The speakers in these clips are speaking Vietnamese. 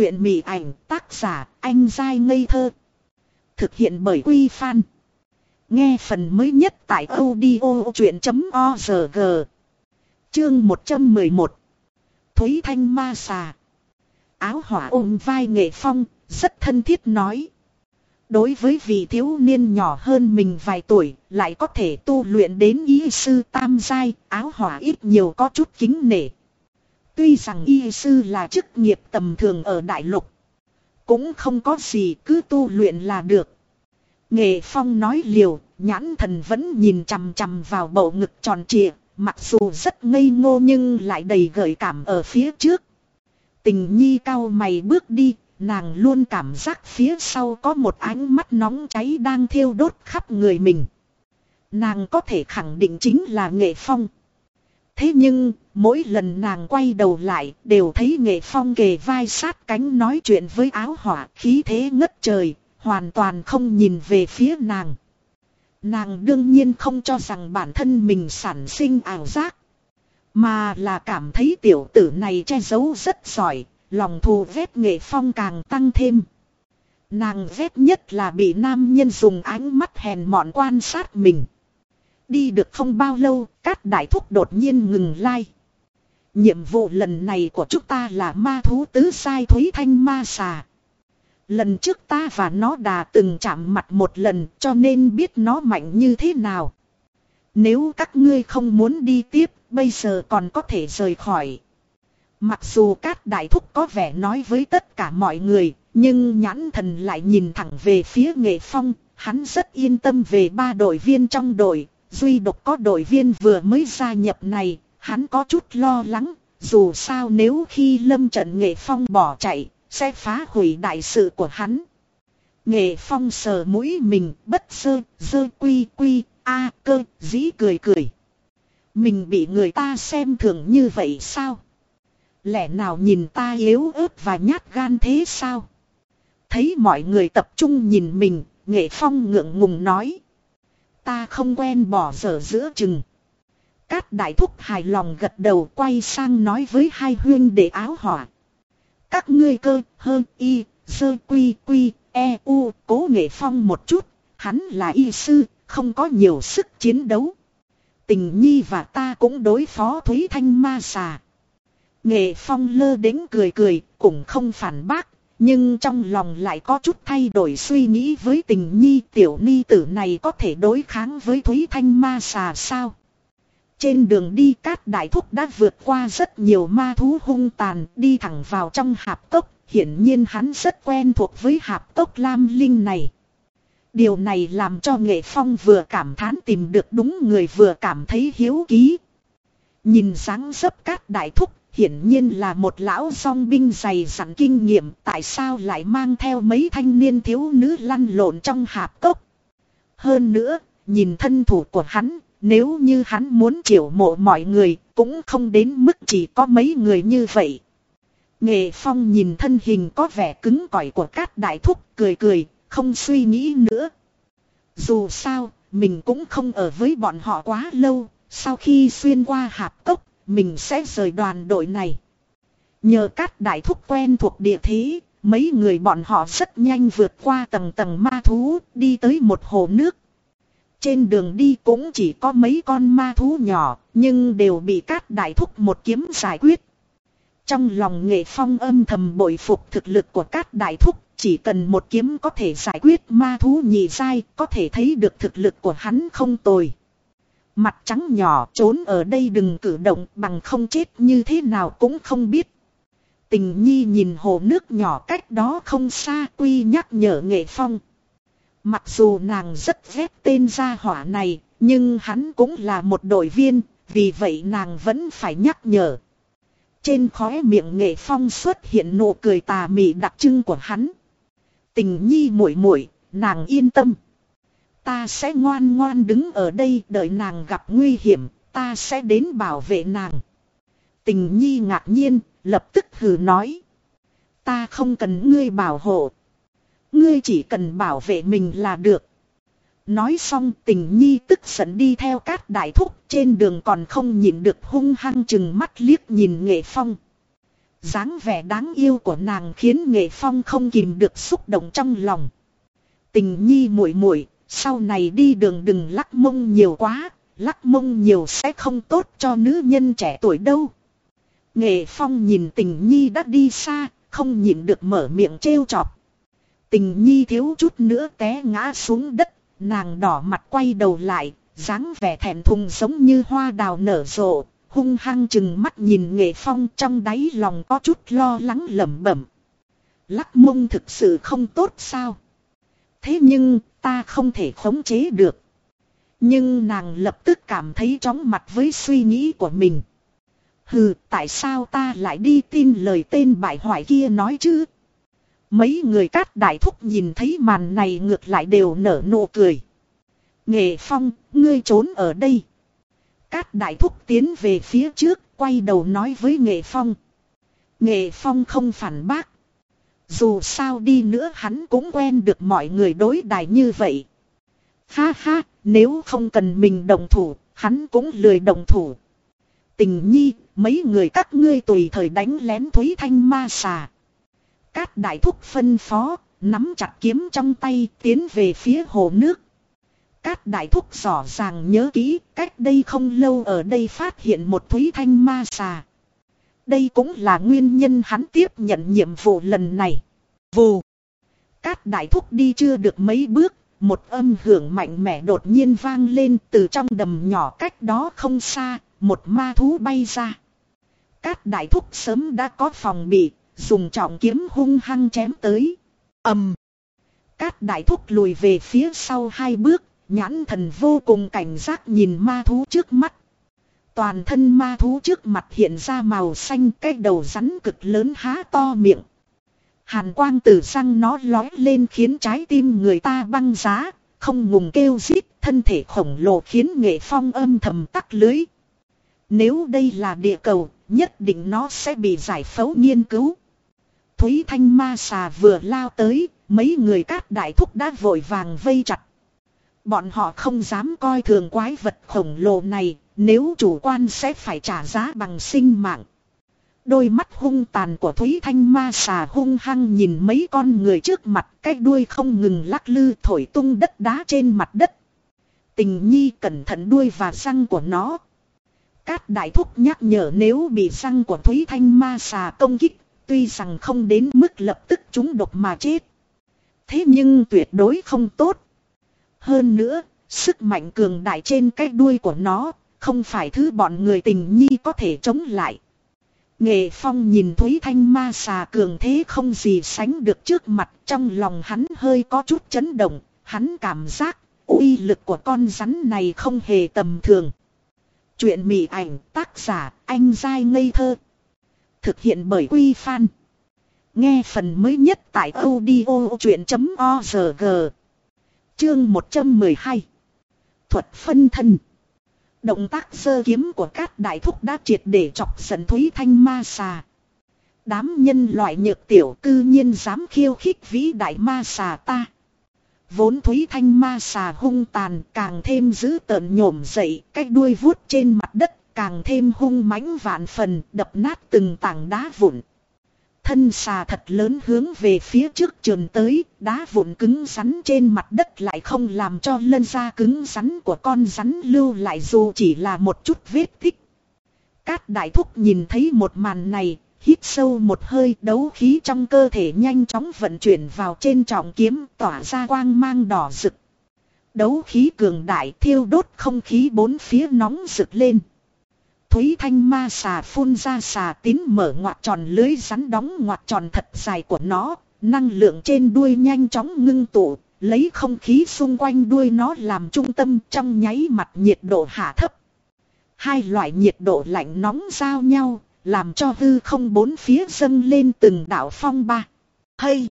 truyện mị ảnh tác giả anh dai ngây thơ. Thực hiện bởi Quy Phan. Nghe phần mới nhất tại audio chuyện.org. Chương 111. Thúy Thanh Ma Xà. Áo hỏa ôm vai nghệ phong, rất thân thiết nói. Đối với vị thiếu niên nhỏ hơn mình vài tuổi, lại có thể tu luyện đến ý sư tam giai, áo hỏa ít nhiều có chút kính nể. Tuy rằng y sư là chức nghiệp tầm thường ở đại lục, cũng không có gì cứ tu luyện là được. Nghệ phong nói liều, nhãn thần vẫn nhìn chằm chằm vào bầu ngực tròn trịa, mặc dù rất ngây ngô nhưng lại đầy gợi cảm ở phía trước. Tình nhi cao mày bước đi, nàng luôn cảm giác phía sau có một ánh mắt nóng cháy đang thiêu đốt khắp người mình. Nàng có thể khẳng định chính là nghệ phong. Thế nhưng, mỗi lần nàng quay đầu lại, đều thấy nghệ phong kề vai sát cánh nói chuyện với áo hỏa khí thế ngất trời, hoàn toàn không nhìn về phía nàng. Nàng đương nhiên không cho rằng bản thân mình sản sinh ảo giác. Mà là cảm thấy tiểu tử này che giấu rất giỏi, lòng thù vết nghệ phong càng tăng thêm. Nàng vết nhất là bị nam nhân dùng ánh mắt hèn mọn quan sát mình. Đi được không bao lâu, cát đại thúc đột nhiên ngừng lai. Nhiệm vụ lần này của chúng ta là ma thú tứ sai thúy thanh ma xà. Lần trước ta và nó đã từng chạm mặt một lần cho nên biết nó mạnh như thế nào. Nếu các ngươi không muốn đi tiếp, bây giờ còn có thể rời khỏi. Mặc dù cát đại thúc có vẻ nói với tất cả mọi người, nhưng nhãn thần lại nhìn thẳng về phía nghệ phong, hắn rất yên tâm về ba đội viên trong đội, duy độc có đội viên vừa mới gia nhập này, hắn có chút lo lắng, dù sao nếu khi lâm trận nghệ phong bỏ chạy, sẽ phá hủy đại sự của hắn. Nghệ phong sờ mũi mình bất sơ, dơ quy quy, a cơ, dĩ cười cười. Mình bị người ta xem thường như vậy sao? Lẽ nào nhìn ta yếu ớt và nhát gan thế sao? Thấy mọi người tập trung nhìn mình, nghệ phong ngượng ngùng nói. Ta không quen bỏ dở giữa chừng. Cát đại thúc hài lòng gật đầu quay sang nói với hai huyên để áo hỏa. Các ngươi cơ, hơn y, sơ quy quy, e u, cố nghệ phong một chút, hắn là y sư, không có nhiều sức chiến đấu. Tình nhi và ta cũng đối phó Thúy Thanh ma xà. Nghệ phong lơ đến cười cười, cũng không phản bác, nhưng trong lòng lại có chút thay đổi suy nghĩ với tình nhi tiểu ni tử này có thể đối kháng với Thúy Thanh ma xà sao. Trên đường đi, cát đại thúc đã vượt qua rất nhiều ma thú hung tàn, đi thẳng vào trong hạp cốc. Hiển nhiên hắn rất quen thuộc với hạp cốc lam linh này. Điều này làm cho nghệ phong vừa cảm thán tìm được đúng người vừa cảm thấy hiếu ký. Nhìn sáng dấp cát đại thúc hiển nhiên là một lão song binh dày dặn kinh nghiệm tại sao lại mang theo mấy thanh niên thiếu nữ lăn lộn trong hạp cốc. Hơn nữa, nhìn thân thủ của hắn, nếu như hắn muốn triệu mộ mọi người, cũng không đến mức chỉ có mấy người như vậy. Nghệ Phong nhìn thân hình có vẻ cứng cỏi của các đại thúc cười cười, không suy nghĩ nữa. Dù sao, mình cũng không ở với bọn họ quá lâu, sau khi xuyên qua hạp cốc, mình sẽ rời đoàn đội này. Nhờ các đại thúc quen thuộc địa thế, mấy người bọn họ rất nhanh vượt qua tầng tầng ma thú, đi tới một hồ nước. Trên đường đi cũng chỉ có mấy con ma thú nhỏ, nhưng đều bị cát đại thúc một kiếm giải quyết. Trong lòng nghệ phong âm thầm bội phục thực lực của cát đại thúc, chỉ cần một kiếm có thể giải quyết ma thú nhị dai, có thể thấy được thực lực của hắn không tồi. Mặt trắng nhỏ trốn ở đây đừng cử động bằng không chết như thế nào cũng không biết. Tình nhi nhìn hồ nước nhỏ cách đó không xa quy nhắc nhở nghệ phong. Mặc dù nàng rất ghét tên gia hỏa này, nhưng hắn cũng là một đội viên, vì vậy nàng vẫn phải nhắc nhở. Trên khóe miệng nghệ phong xuất hiện nụ cười tà mị đặc trưng của hắn. Tình nhi muội muội, nàng yên tâm. Ta sẽ ngoan ngoan đứng ở đây đợi nàng gặp nguy hiểm, ta sẽ đến bảo vệ nàng. Tình nhi ngạc nhiên, lập tức hừ nói. Ta không cần ngươi bảo hộ, Ngươi chỉ cần bảo vệ mình là được. Nói xong tình nhi tức giận đi theo cát đại thúc trên đường còn không nhìn được hung hăng chừng mắt liếc nhìn nghệ phong. dáng vẻ đáng yêu của nàng khiến nghệ phong không kìm được xúc động trong lòng. Tình nhi muội muội sau này đi đường đừng lắc mông nhiều quá, lắc mông nhiều sẽ không tốt cho nữ nhân trẻ tuổi đâu. Nghệ phong nhìn tình nhi đã đi xa, không nhịn được mở miệng trêu chọc. Tình nhi thiếu chút nữa té ngã xuống đất, nàng đỏ mặt quay đầu lại, dáng vẻ thẹn thùng giống như hoa đào nở rộ, hung hăng chừng mắt nhìn nghệ phong trong đáy lòng có chút lo lắng lẩm bẩm. Lắc mông thực sự không tốt sao? Thế nhưng ta không thể khống chế được. Nhưng nàng lập tức cảm thấy chóng mặt với suy nghĩ của mình. Hừ, tại sao ta lại đi tin lời tên bại hoại kia nói chứ? Mấy người cát đại thúc nhìn thấy màn này ngược lại đều nở nụ cười. Nghệ phong, ngươi trốn ở đây. Cát đại thúc tiến về phía trước, quay đầu nói với nghệ phong. Nghệ phong không phản bác. Dù sao đi nữa hắn cũng quen được mọi người đối đài như vậy. Ha ha, nếu không cần mình đồng thủ, hắn cũng lười đồng thủ. Tình nhi, mấy người các ngươi tùy thời đánh lén Thúy Thanh ma xà. Cát đại thúc phân phó, nắm chặt kiếm trong tay tiến về phía hồ nước. Cát đại thúc rõ ràng nhớ kỹ, cách đây không lâu ở đây phát hiện một Thúy Thanh ma xà. Đây cũng là nguyên nhân hắn tiếp nhận nhiệm vụ lần này. Vù. Cát đại thúc đi chưa được mấy bước, một âm hưởng mạnh mẽ đột nhiên vang lên từ trong đầm nhỏ cách đó không xa, một ma thú bay ra. Cát đại thúc sớm đã có phòng bị, dùng trọng kiếm hung hăng chém tới. ầm. Cát đại thúc lùi về phía sau hai bước, nhãn thần vô cùng cảnh giác nhìn ma thú trước mắt. Toàn thân ma thú trước mặt hiện ra màu xanh cái đầu rắn cực lớn há to miệng. Hàn quang từ răng nó lói lên khiến trái tim người ta băng giá, không ngùng kêu rít, thân thể khổng lồ khiến nghệ phong âm thầm tắc lưới. Nếu đây là địa cầu, nhất định nó sẽ bị giải phẫu nghiên cứu. Thúy Thanh Ma xà vừa lao tới, mấy người cát đại thúc đã vội vàng vây chặt. Bọn họ không dám coi thường quái vật khổng lồ này, nếu chủ quan sẽ phải trả giá bằng sinh mạng. Đôi mắt hung tàn của Thúy Thanh Ma xà hung hăng nhìn mấy con người trước mặt cái đuôi không ngừng lắc lư thổi tung đất đá trên mặt đất. Tình nhi cẩn thận đuôi và răng của nó. Cát đại thúc nhắc nhở nếu bị răng của Thúy Thanh Ma xà công kích, tuy rằng không đến mức lập tức chúng độc mà chết. Thế nhưng tuyệt đối không tốt. Hơn nữa, sức mạnh cường đại trên cái đuôi của nó, không phải thứ bọn người tình nhi có thể chống lại. Nghệ Phong nhìn Thúy Thanh Ma xà cường thế không gì sánh được trước mặt trong lòng hắn hơi có chút chấn động, hắn cảm giác uy lực của con rắn này không hề tầm thường. Chuyện mị ảnh tác giả anh dai ngây thơ. Thực hiện bởi Quy Phan. Nghe phần mới nhất tại audio chuyện.org. Chương 112. Thuật phân thân. Động tác sơ kiếm của các đại thúc đã triệt để chọc giận Thúy Thanh ma xà. Đám nhân loại nhược tiểu cư nhiên dám khiêu khích vĩ đại ma xà ta. Vốn Thúy Thanh ma xà hung tàn càng thêm dữ tợn nhổm dậy, cái đuôi vuốt trên mặt đất càng thêm hung mãnh vạn phần, đập nát từng tảng đá vụn. Thân xà thật lớn hướng về phía trước trường tới, đá vụn cứng rắn trên mặt đất lại không làm cho lân da cứng rắn của con rắn lưu lại dù chỉ là một chút vết tích. Cát đại thúc nhìn thấy một màn này, hít sâu một hơi đấu khí trong cơ thể nhanh chóng vận chuyển vào trên trọng kiếm tỏa ra quang mang đỏ rực. Đấu khí cường đại thiêu đốt không khí bốn phía nóng rực lên. Thúy thanh ma xà phun ra xà tín mở ngoặt tròn lưới rắn đóng ngoặt tròn thật dài của nó, năng lượng trên đuôi nhanh chóng ngưng tụ, lấy không khí xung quanh đuôi nó làm trung tâm trong nháy mặt nhiệt độ hạ thấp. Hai loại nhiệt độ lạnh nóng giao nhau, làm cho hư không bốn phía dâng lên từng đảo phong ba. Hay!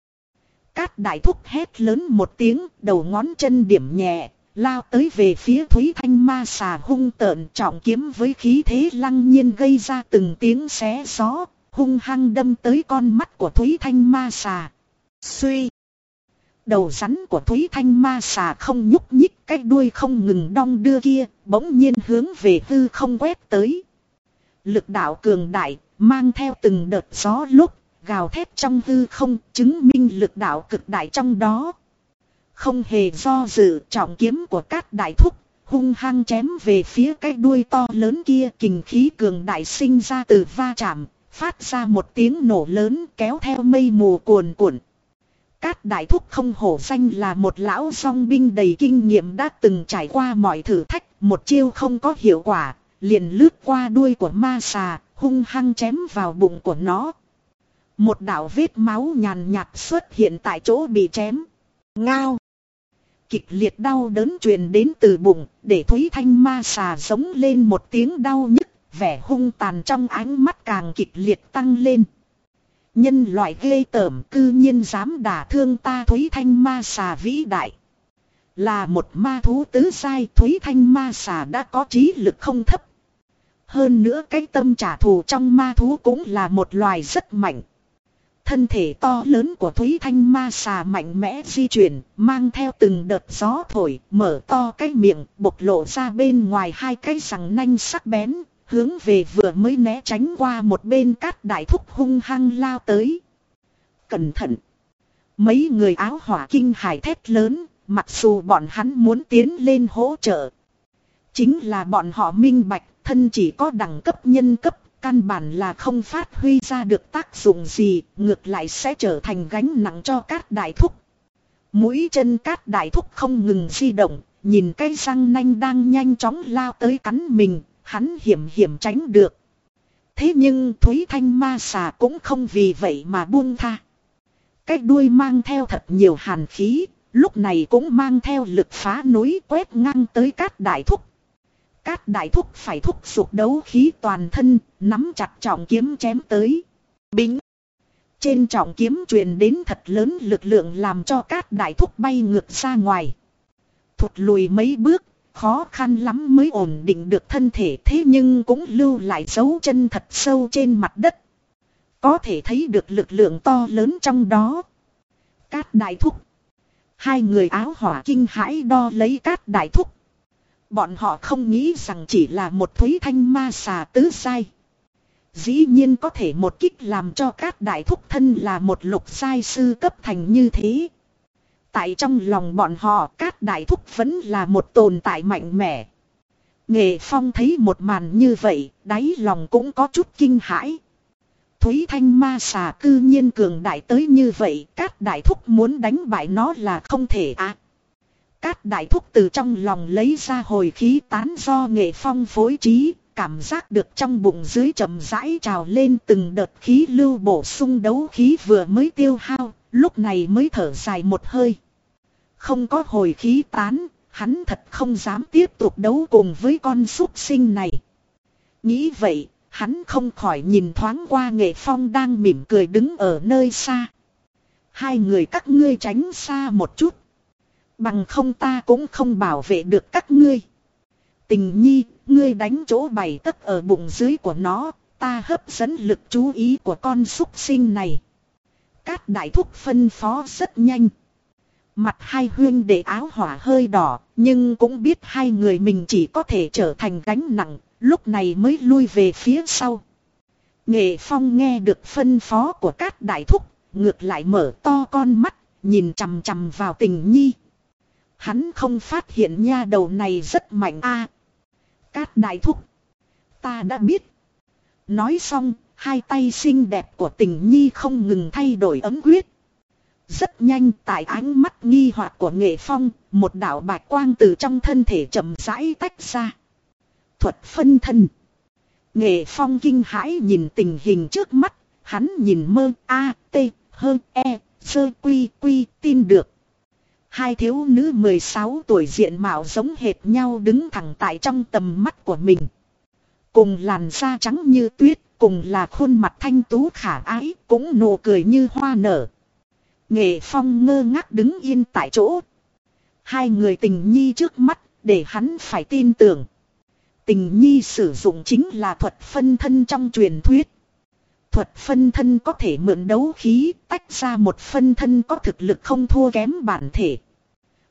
Cát đại thúc hét lớn một tiếng, đầu ngón chân điểm nhẹ, Lao tới về phía Thúy Thanh Ma xà hung tợn trọng kiếm với khí thế lăng nhiên gây ra từng tiếng xé gió, hung hăng đâm tới con mắt của Thúy Thanh Ma xà. Suy! Đầu rắn của Thúy Thanh Ma xà không nhúc nhích cái đuôi không ngừng đong đưa kia, bỗng nhiên hướng về hư không quét tới. Lực đạo cường đại, mang theo từng đợt gió lúc, gào thét trong hư không, chứng minh lực đạo cực đại trong đó. Không hề do dự trọng kiếm của các đại thúc, hung hăng chém về phía cái đuôi to lớn kia kình khí cường đại sinh ra từ va chạm, phát ra một tiếng nổ lớn kéo theo mây mù cuồn cuộn. Cát đại thúc không hổ danh là một lão song binh đầy kinh nghiệm đã từng trải qua mọi thử thách, một chiêu không có hiệu quả, liền lướt qua đuôi của ma xà, hung hăng chém vào bụng của nó. Một đạo vết máu nhàn nhạt xuất hiện tại chỗ bị chém. Ngao. Kịch liệt đau đớn truyền đến từ bụng, để Thúy Thanh ma xà giống lên một tiếng đau nhức, vẻ hung tàn trong ánh mắt càng kịch liệt tăng lên. Nhân loại ghê tởm cư nhiên dám đả thương ta Thúy Thanh ma xà vĩ đại. Là một ma thú tứ sai Thúy Thanh ma xà đã có trí lực không thấp. Hơn nữa cái tâm trả thù trong ma thú cũng là một loài rất mạnh. Thân thể to lớn của Thúy Thanh ma xà mạnh mẽ di chuyển, mang theo từng đợt gió thổi, mở to cái miệng, bộc lộ ra bên ngoài hai cái răng nanh sắc bén, hướng về vừa mới né tránh qua một bên cát đại thúc hung hăng lao tới. Cẩn thận! Mấy người áo hỏa kinh hải thét lớn, mặc dù bọn hắn muốn tiến lên hỗ trợ. Chính là bọn họ minh bạch, thân chỉ có đẳng cấp nhân cấp, căn bản là không phát huy ra được tác dụng gì, ngược lại sẽ trở thành gánh nặng cho các đại thúc. Mũi chân cát đại thúc không ngừng di động, nhìn cây răng nanh đang nhanh chóng lao tới cắn mình, hắn hiểm hiểm tránh được. Thế nhưng Thúy Thanh ma xà cũng không vì vậy mà buông tha. Cái đuôi mang theo thật nhiều hàn khí, lúc này cũng mang theo lực phá núi quét ngang tới cát đại thúc. Cát đại thúc phải thúc sụp đấu khí toàn thân, nắm chặt trọng kiếm chém tới. Bính! Trên trọng kiếm truyền đến thật lớn lực lượng làm cho cát đại thúc bay ngược ra ngoài. Thụt lùi mấy bước, khó khăn lắm mới ổn định được thân thể thế nhưng cũng lưu lại dấu chân thật sâu trên mặt đất. Có thể thấy được lực lượng to lớn trong đó. Cát đại thúc. Hai người áo hỏa kinh hãi đo lấy cát đại thúc. Bọn họ không nghĩ rằng chỉ là một thúy thanh ma xà tứ sai. Dĩ nhiên có thể một kích làm cho cát đại thúc thân là một lục sai sư cấp thành như thế. Tại trong lòng bọn họ cát đại thúc vẫn là một tồn tại mạnh mẽ. Nghệ Phong thấy một màn như vậy, đáy lòng cũng có chút kinh hãi. Thúy Thanh Ma xà cư nhiên cường đại tới như vậy, cát đại thúc muốn đánh bại nó là không thể à. Cát đại thúc từ trong lòng lấy ra hồi khí tán do Nghệ Phong phối trí, cảm giác được trong bụng dưới chậm rãi trào lên từng đợt khí lưu bổ sung đấu khí vừa mới tiêu hao, lúc này mới thở dài một hơi. Không có hồi khí tán, hắn thật không dám tiếp tục đấu cùng với con súc sinh này. Nghĩ vậy, hắn không khỏi nhìn thoáng qua nghệ phong đang mỉm cười đứng ở nơi xa. Hai người các ngươi tránh xa một chút. Bằng không ta cũng không bảo vệ được các ngươi. Tình nhi, ngươi đánh chỗ bày tất ở bụng dưới của nó, ta hấp dẫn lực chú ý của con súc sinh này. Cát đại thúc phân phó rất nhanh. Mặt hai huyên để áo hỏa hơi đỏ, nhưng cũng biết hai người mình chỉ có thể trở thành gánh nặng, lúc này mới lui về phía sau. Nghệ Phong nghe được phân phó của các đại thúc, ngược lại mở to con mắt, nhìn chằm chằm vào tình nhi. Hắn không phát hiện nha đầu này rất mạnh a. À, Cát đại thúc. Ta đã biết. Nói xong, hai tay xinh đẹp của tình nhi không ngừng thay đổi ấm quyết. Rất nhanh tại ánh mắt nghi hoặc của nghệ phong, một đạo bạch quang từ trong thân thể chậm rãi tách ra. Thuật phân thân. Nghệ phong kinh hãi nhìn tình hình trước mắt, hắn nhìn mơ A, T, hơn E, sơ quy quy tin được. Hai thiếu nữ 16 tuổi diện mạo giống hệt nhau đứng thẳng tại trong tầm mắt của mình. Cùng làn da trắng như tuyết, cùng là khuôn mặt thanh tú khả ái, cũng nụ cười như hoa nở. Nghệ Phong ngơ ngác đứng yên tại chỗ. Hai người tình nhi trước mắt, để hắn phải tin tưởng. Tình nhi sử dụng chính là thuật phân thân trong truyền thuyết. Thuật phân thân có thể mượn đấu khí, tách ra một phân thân có thực lực không thua kém bản thể.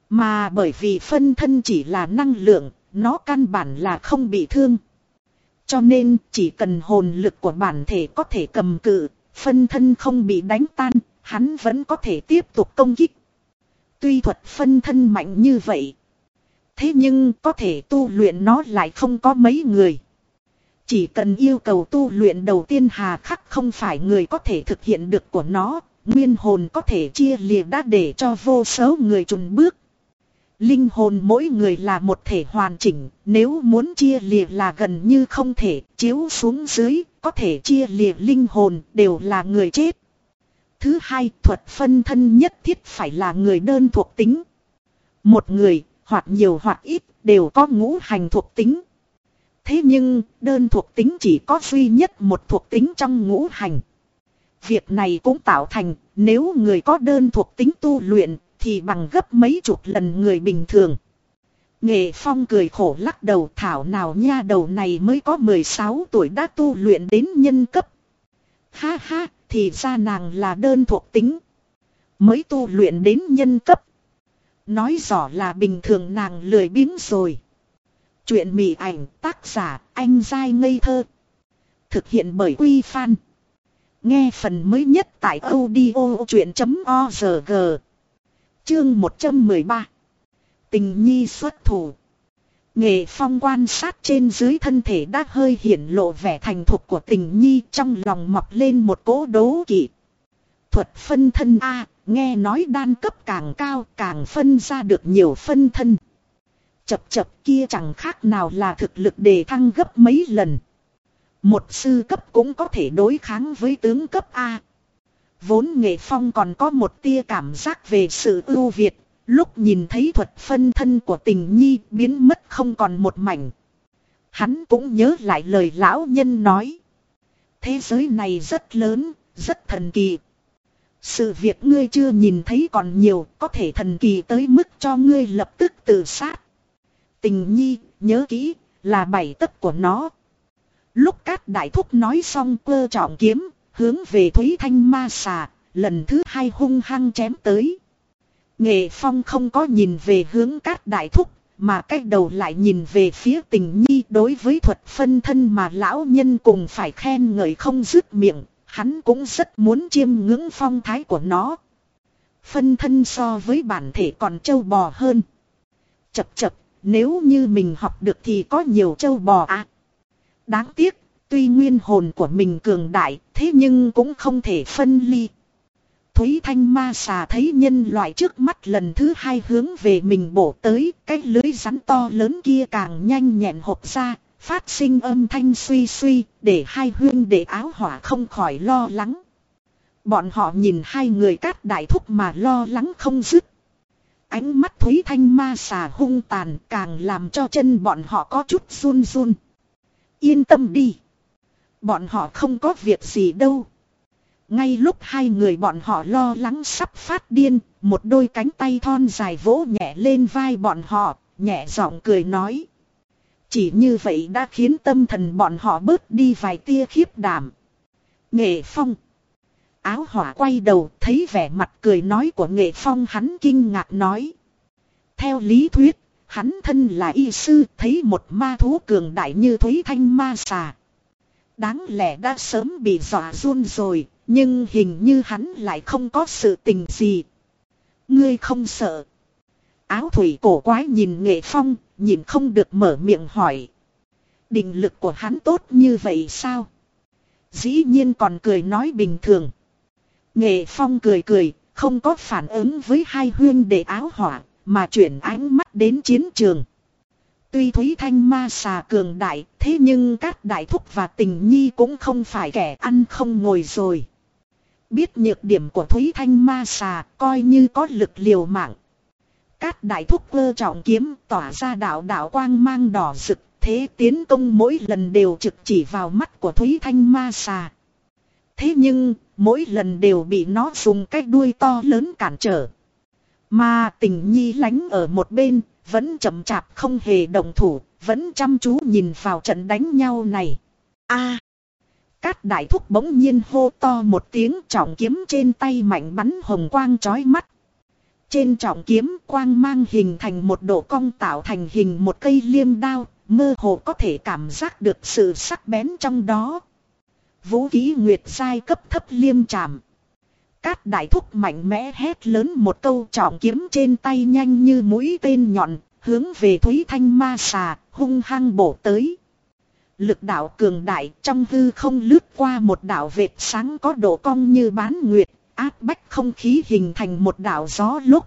Mà bởi vì phân thân chỉ là năng lượng, nó căn bản là không bị thương. Cho nên chỉ cần hồn lực của bản thể có thể cầm cự, phân thân không bị đánh tan, hắn vẫn có thể tiếp tục công kích. Tuy thuật phân thân mạnh như vậy. Thế nhưng có thể tu luyện nó lại không có mấy người. Chỉ cần yêu cầu tu luyện đầu tiên hà khắc không phải người có thể thực hiện được của nó, nguyên hồn có thể chia lìa đã để cho vô số người trùn bước. Linh hồn mỗi người là một thể hoàn chỉnh, nếu muốn chia lìa là gần như không thể, chiếu xuống dưới, có thể chia lìa linh hồn đều là người chết. Thứ hai, thuật phân thân nhất thiết phải là người đơn thuộc tính. Một người, hoặc nhiều hoặc ít, đều có ngũ hành thuộc tính. Thế nhưng, đơn thuộc tính chỉ có duy nhất một thuộc tính trong ngũ hành. Việc này cũng tạo thành, nếu người có đơn thuộc tính tu luyện, thì bằng gấp mấy chục lần người bình thường. Nghệ Phong cười khổ lắc đầu thảo nào nha đầu này mới có 16 tuổi đã tu luyện đến nhân cấp. Ha ha, thì ra nàng là đơn thuộc tính. Mới tu luyện đến nhân cấp. Nói rõ là bình thường nàng lười biếng rồi. Chuyện mị ảnh tác giả anh dai ngây thơ. Thực hiện bởi Quy Phan. Nghe phần mới nhất tại audio chuyện.org. Chương 113. Tình nhi xuất thủ. Nghệ phong quan sát trên dưới thân thể đã hơi hiển lộ vẻ thành thục của tình nhi trong lòng mọc lên một cỗ đố kỵ. Thuật phân thân A, nghe nói đan cấp càng cao càng phân ra được nhiều phân thân. Chập chập kia chẳng khác nào là thực lực đề thăng gấp mấy lần. Một sư cấp cũng có thể đối kháng với tướng cấp A. Vốn nghệ phong còn có một tia cảm giác về sự ưu việt Lúc nhìn thấy thuật phân thân của tình nhi biến mất không còn một mảnh. Hắn cũng nhớ lại lời lão nhân nói. Thế giới này rất lớn, rất thần kỳ. Sự việc ngươi chưa nhìn thấy còn nhiều, có thể thần kỳ tới mức cho ngươi lập tức tự sát. Tình nhi, nhớ kỹ, là bảy tấc của nó. Lúc các đại thúc nói xong cơ trọng kiếm, hướng về Thúy Thanh ma xà, lần thứ hai hung hăng chém tới. Nghệ Phong không có nhìn về hướng các đại thúc, mà cách đầu lại nhìn về phía tình nhi đối với thuật phân thân mà lão nhân cùng phải khen ngợi không dứt miệng, hắn cũng rất muốn chiêm ngưỡng phong thái của nó. Phân thân so với bản thể còn trâu bò hơn. Chập chập, nếu như mình học được thì có nhiều trâu bò à. Đáng tiếc, tuy nguyên hồn của mình cường đại, thế nhưng cũng không thể phân ly. Thúy Thanh Ma xà thấy nhân loại trước mắt lần thứ hai hướng về mình bổ tới, cái lưới rắn to lớn kia càng nhanh nhẹn hộp ra, phát sinh âm thanh suy suy, để hai huyên để áo hỏa không khỏi lo lắng. Bọn họ nhìn hai người cát đại thúc mà lo lắng không dứt. Ánh mắt Thúy Thanh Ma xà hung tàn càng làm cho chân bọn họ có chút run run. Yên tâm đi. Bọn họ không có việc gì đâu. Ngay lúc hai người bọn họ lo lắng sắp phát điên, một đôi cánh tay thon dài vỗ nhẹ lên vai bọn họ, nhẹ giọng cười nói. Chỉ như vậy đã khiến tâm thần bọn họ bớt đi vài tia khiếp đảm. Nghệ Phong. Áo hỏa quay đầu thấy vẻ mặt cười nói của Nghệ Phong hắn kinh ngạc nói. Theo lý thuyết, hắn thân là y sư thấy một ma thú cường đại như Thúy Thanh ma xà. Đáng lẽ đã sớm bị dọa run rồi, nhưng hình như hắn lại không có sự tình gì. Ngươi không sợ. Áo thủy cổ quái nhìn nghệ phong, nhìn không được mở miệng hỏi. Định lực của hắn tốt như vậy sao? Dĩ nhiên còn cười nói bình thường. Nghệ phong cười cười, không có phản ứng với hai huyên để áo hỏa, mà chuyển ánh mắt đến chiến trường. Tuy Thúy Thanh ma xà cường đại, thế nhưng các đại thúc và tình nhi cũng không phải kẻ ăn không ngồi rồi. Biết nhược điểm của Thúy Thanh ma xà, coi như có lực liều mạng. Các đại thúc cơ trọng kiếm tỏa ra đạo đạo quang mang đỏ rực, thế tiến công mỗi lần đều trực chỉ vào mắt của Thúy Thanh ma xà. Thế nhưng, mỗi lần đều bị nó dùng cái đuôi to lớn cản trở. Mà tình nhi lánh ở một bên, vẫn chậm chạp không hề động thủ, vẫn chăm chú nhìn vào trận đánh nhau này. a Cát đại thúc bỗng nhiên hô to một tiếng trọng kiếm trên tay mạnh bắn hồng quang chói mắt. Trên trọng kiếm quang mang hình thành một độ cong tạo thành hình một cây liêm đao, mơ hồ có thể cảm giác được sự sắc bén trong đó. Vũ ký nguyệt Sai cấp thấp liêm chạm. Cát đại thúc mạnh mẽ hét lớn một câu trọng kiếm trên tay nhanh như mũi tên nhọn, hướng về Thúy Thanh Ma xà, hung hăng bổ tới. Lực đạo cường đại trong hư không lướt qua một đạo vệt sáng có độ cong như bán nguyệt, áp bách không khí hình thành một đạo gió lúc.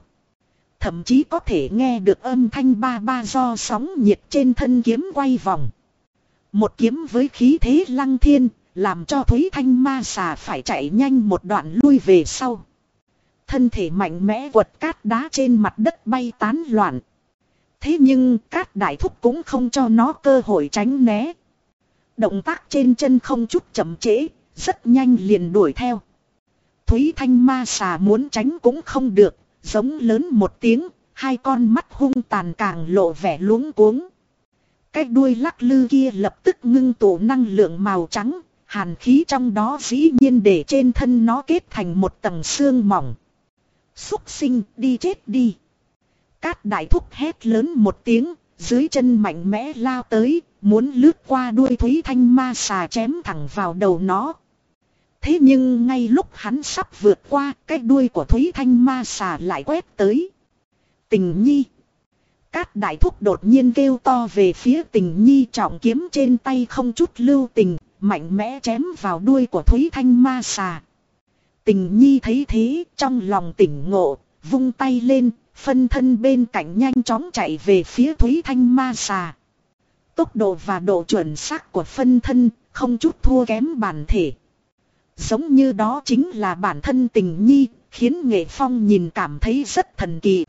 Thậm chí có thể nghe được âm thanh ba ba do sóng nhiệt trên thân kiếm quay vòng. Một kiếm với khí thế lăng thiên, làm cho Thúy Thanh Ma xà phải chạy nhanh một đoạn lui về sau. Thân thể mạnh mẽ quật cát đá trên mặt đất bay tán loạn. Thế nhưng cát đại thúc cũng không cho nó cơ hội tránh né. Động tác trên chân không chút chậm trễ, rất nhanh liền đuổi theo. Thúy Thanh Ma xà muốn tránh cũng không được, giống lớn một tiếng, hai con mắt hung tàn càng lộ vẻ luống cuống. Cái đuôi lắc lư kia lập tức ngưng tụ năng lượng màu trắng, hàn khí trong đó dĩ nhiên để trên thân nó kết thành một tầng xương mỏng. Xúc sinh đi chết đi. Cát đại thúc hét lớn một tiếng, dưới chân mạnh mẽ lao tới, muốn lướt qua đuôi thúy thanh ma xà chém thẳng vào đầu nó. Thế nhưng ngay lúc hắn sắp vượt qua, cái đuôi của thúy thanh ma xà lại quét tới. Tình nhi. Cát đại thúc đột nhiên kêu to về phía tình nhi trọng kiếm trên tay không chút lưu tình, mạnh mẽ chém vào đuôi của Thúy Thanh ma xà. Tình nhi thấy thế trong lòng tỉnh ngộ, vung tay lên, phân thân bên cạnh nhanh chóng chạy về phía Thúy Thanh ma xà. Tốc độ và độ chuẩn xác của phân thân không chút thua kém bản thể. Giống như đó chính là bản thân tình nhi, khiến nghệ phong nhìn cảm thấy rất thần kỳ.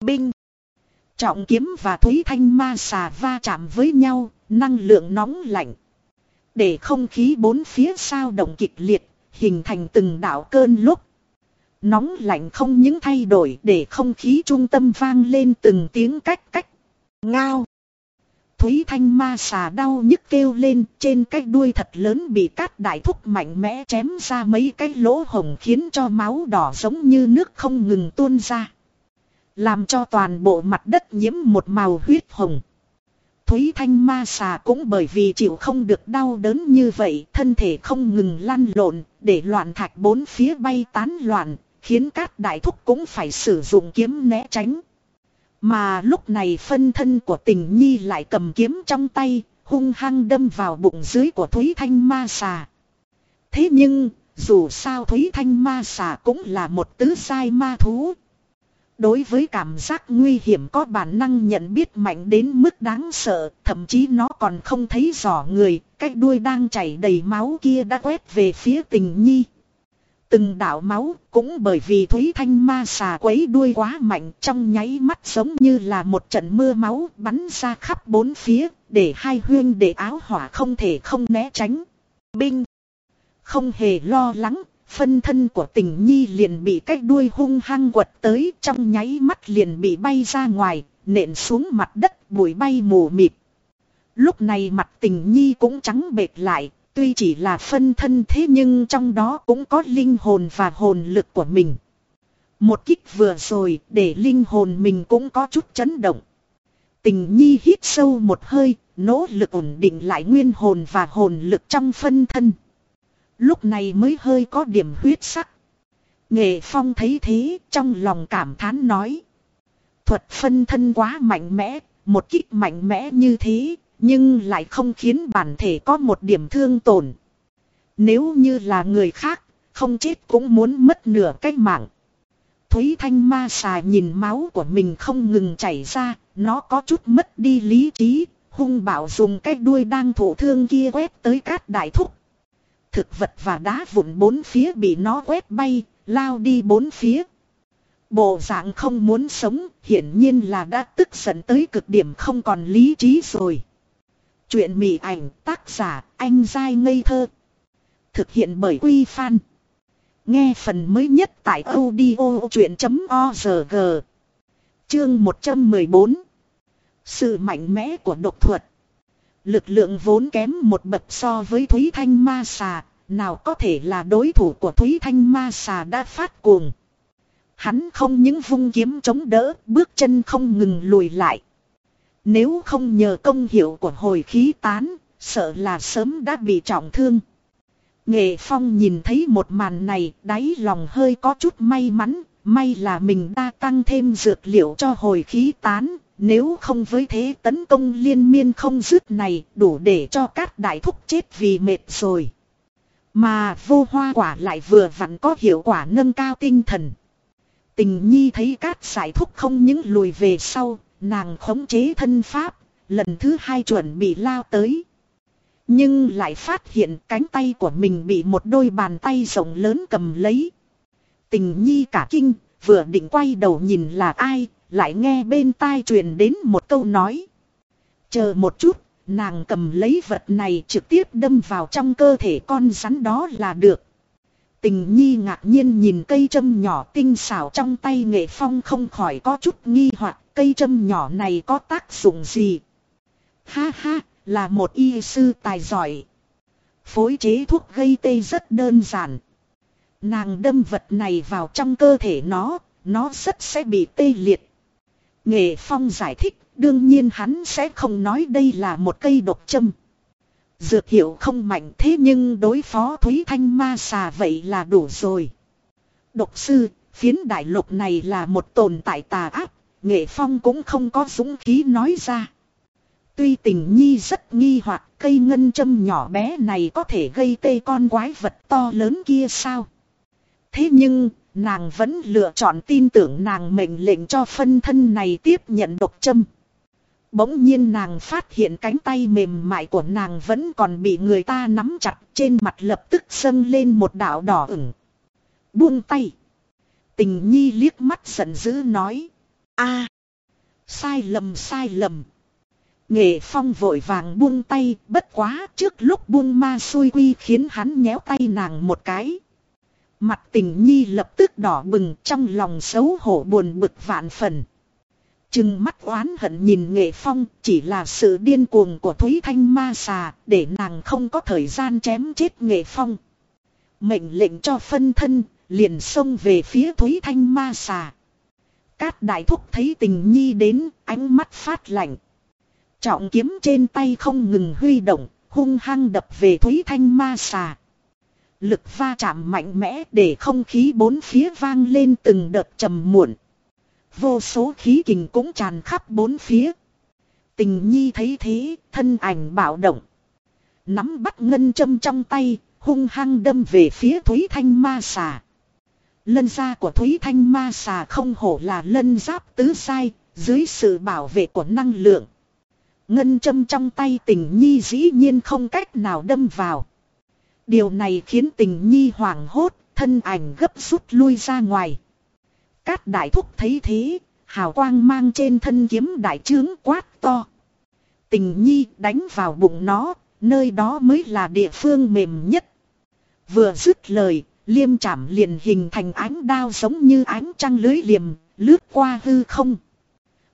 Binh Trọng kiếm và Thúy Thanh ma xà va chạm với nhau, năng lượng nóng lạnh. Để không khí bốn phía sao động kịch liệt, hình thành từng đảo cơn lúc. Nóng lạnh không những thay đổi để không khí trung tâm vang lên từng tiếng cách cách. Ngao. Thúy thanh ma xà đau nhức kêu lên trên cái đuôi thật lớn bị cát đại thúc mạnh mẽ chém ra mấy cái lỗ hồng khiến cho máu đỏ giống như nước không ngừng tuôn ra. Làm cho toàn bộ mặt đất nhiễm một màu huyết hồng. Thúy thanh ma xà cũng bởi vì chịu không được đau đớn như vậy, thân thể không ngừng lăn lộn, để loạn thạch bốn phía bay tán loạn, khiến các đại thúc cũng phải sử dụng kiếm né tránh. Mà lúc này phân thân của tình nhi lại cầm kiếm trong tay, hung hăng đâm vào bụng dưới của Thúy Thanh Ma Xà. Thế nhưng, dù sao Thúy Thanh Ma Xà cũng là một tứ sai ma thú, Đối với cảm giác nguy hiểm có bản năng nhận biết mạnh đến mức đáng sợ, thậm chí nó còn không thấy rõ người, cái đuôi đang chảy đầy máu kia đã quét về phía tình nhi. Từng đảo máu cũng bởi vì Thúy Thanh ma xà quấy đuôi quá mạnh trong nháy mắt giống như là một trận mưa máu bắn ra khắp bốn phía, để hai huyên để áo hỏa không thể không né tránh. Binh! Không hề lo lắng, Phân thân của tình nhi liền bị cái đuôi hung hăng quật tới trong nháy mắt liền bị bay ra ngoài, nện xuống mặt đất bụi bay mù mịt. Lúc này mặt tình nhi cũng trắng bệt lại, tuy chỉ là phân thân thế nhưng trong đó cũng có linh hồn và hồn lực của mình. Một kích vừa rồi để linh hồn mình cũng có chút chấn động. Tình nhi hít sâu một hơi, nỗ lực ổn định lại nguyên hồn và hồn lực trong phân thân. Lúc này mới hơi có điểm huyết sắc. Nghệ Phong thấy thế trong lòng cảm thán nói. Thuật phân thân quá mạnh mẽ, một kích mạnh mẽ như thế, nhưng lại không khiến bản thể có một điểm thương tổn. Nếu như là người khác, không chết cũng muốn mất nửa cái mạng. Thúy Thanh Ma xà nhìn máu của mình không ngừng chảy ra, nó có chút mất đi lý trí, hung bảo dùng cái đuôi đang thổ thương kia quét tới cát đại thúc thực vật và đá vụn bốn phía bị nó quét bay, lao đi bốn phía. Bộ dạng không muốn sống, hiển nhiên là đã tức giận tới cực điểm không còn lý trí rồi. Chuyện mị ảnh tác giả anh dai ngây thơ. Thực hiện bởi Quy Phan. Nghe phần mới nhất tại audio chuyện.org. Chương 114. Sự mạnh mẽ của độc thuật. Lực lượng vốn kém một bậc so với Thúy Thanh Ma Xà, nào có thể là đối thủ của Thúy Thanh Ma Xà đã phát cuồng. Hắn không những vung kiếm chống đỡ, bước chân không ngừng lùi lại. Nếu không nhờ công hiệu của hồi khí tán, sợ là sớm đã bị trọng thương. Nghệ Phong nhìn thấy một màn này, đáy lòng hơi có chút may mắn, may là mình đã tăng thêm dược liệu cho hồi khí tán, nếu không với thế tấn công liên miên không dứt này đủ để cho các đại thúc chết vì mệt rồi. Mà vô hoa quả lại vừa vặn có hiệu quả nâng cao tinh thần. Tình nhi thấy cát giải thúc không những lùi về sau, nàng khống chế thân pháp, lần thứ hai chuẩn bị lao tới. Nhưng lại phát hiện cánh tay của mình bị một đôi bàn tay rộng lớn cầm lấy. Tình nhi cả kinh, vừa định quay đầu nhìn là ai, lại nghe bên tai truyền đến một câu nói. Chờ một chút, nàng cầm lấy vật này trực tiếp đâm vào trong cơ thể con rắn đó là được. Tình nhi ngạc nhiên nhìn cây châm nhỏ tinh xảo trong tay nghệ phong không khỏi có chút nghi hoặc cây châm nhỏ này có tác dụng gì. Ha ha, là một y sư tài giỏi. Phối chế thuốc gây tê rất đơn giản. Nàng đâm vật này vào trong cơ thể nó, nó rất sẽ bị tê liệt. Nghệ Phong giải thích, đương nhiên hắn sẽ không nói đây là một cây độc châm. Dược hiệu không mạnh thế nhưng đối phó Thúy Thanh Ma xà vậy là đủ rồi. Độc sư, phiến đại lục này là một tồn tại tà ác, Nghệ Phong cũng không có dũng khí nói ra. Tuy tình nhi rất nghi hoặc cây ngân châm nhỏ bé này có thể gây tê con quái vật to lớn kia sao? Thế nhưng, nàng vẫn lựa chọn tin tưởng nàng mệnh lệnh cho phân thân này tiếp nhận độc châm. Bỗng nhiên nàng phát hiện cánh tay mềm mại của nàng vẫn còn bị người ta nắm chặt trên mặt lập tức dâng lên một đạo đỏ ửng. Buông tay. Tình nhi liếc mắt giận dữ nói. a Sai lầm sai lầm. Nghệ phong vội vàng buông tay, bất quá trước lúc buông ma xui quy khiến hắn nhéo tay nàng một cái. Mặt tình nhi lập tức đỏ bừng, trong lòng xấu hổ buồn bực vạn phần. Chừng mắt oán hận nhìn nghệ phong, chỉ là sự điên cuồng của Thúy Thanh Ma xà, để nàng không có thời gian chém chết nghệ phong. Mệnh lệnh cho phân thân, liền xông về phía Thúy Thanh Ma xà. Cát đại thúc thấy tình nhi đến, ánh mắt phát lạnh. Trọng kiếm trên tay không ngừng huy động, hung hăng đập về Thúy Thanh Ma xà. Lực va chạm mạnh mẽ để không khí bốn phía vang lên từng đợt trầm muộn. Vô số khí kình cũng tràn khắp bốn phía. Tình nhi thấy thế, thân ảnh bạo động. Nắm bắt ngân châm trong tay, hung hăng đâm về phía Thúy Thanh Ma xà. Lân gia của Thúy Thanh Ma xà không hổ là lân giáp tứ sai, dưới sự bảo vệ của năng lượng. Ngân châm trong tay tình nhi dĩ nhiên không cách nào đâm vào. Điều này khiến tình nhi hoảng hốt, thân ảnh gấp rút lui ra ngoài. Cát đại thúc thấy thế, hào quang mang trên thân kiếm đại trướng quát to. Tình nhi đánh vào bụng nó, nơi đó mới là địa phương mềm nhất. Vừa dứt lời, liêm chảm liền hình thành ánh đao giống như ánh trăng lưới liềm, lướt qua hư không.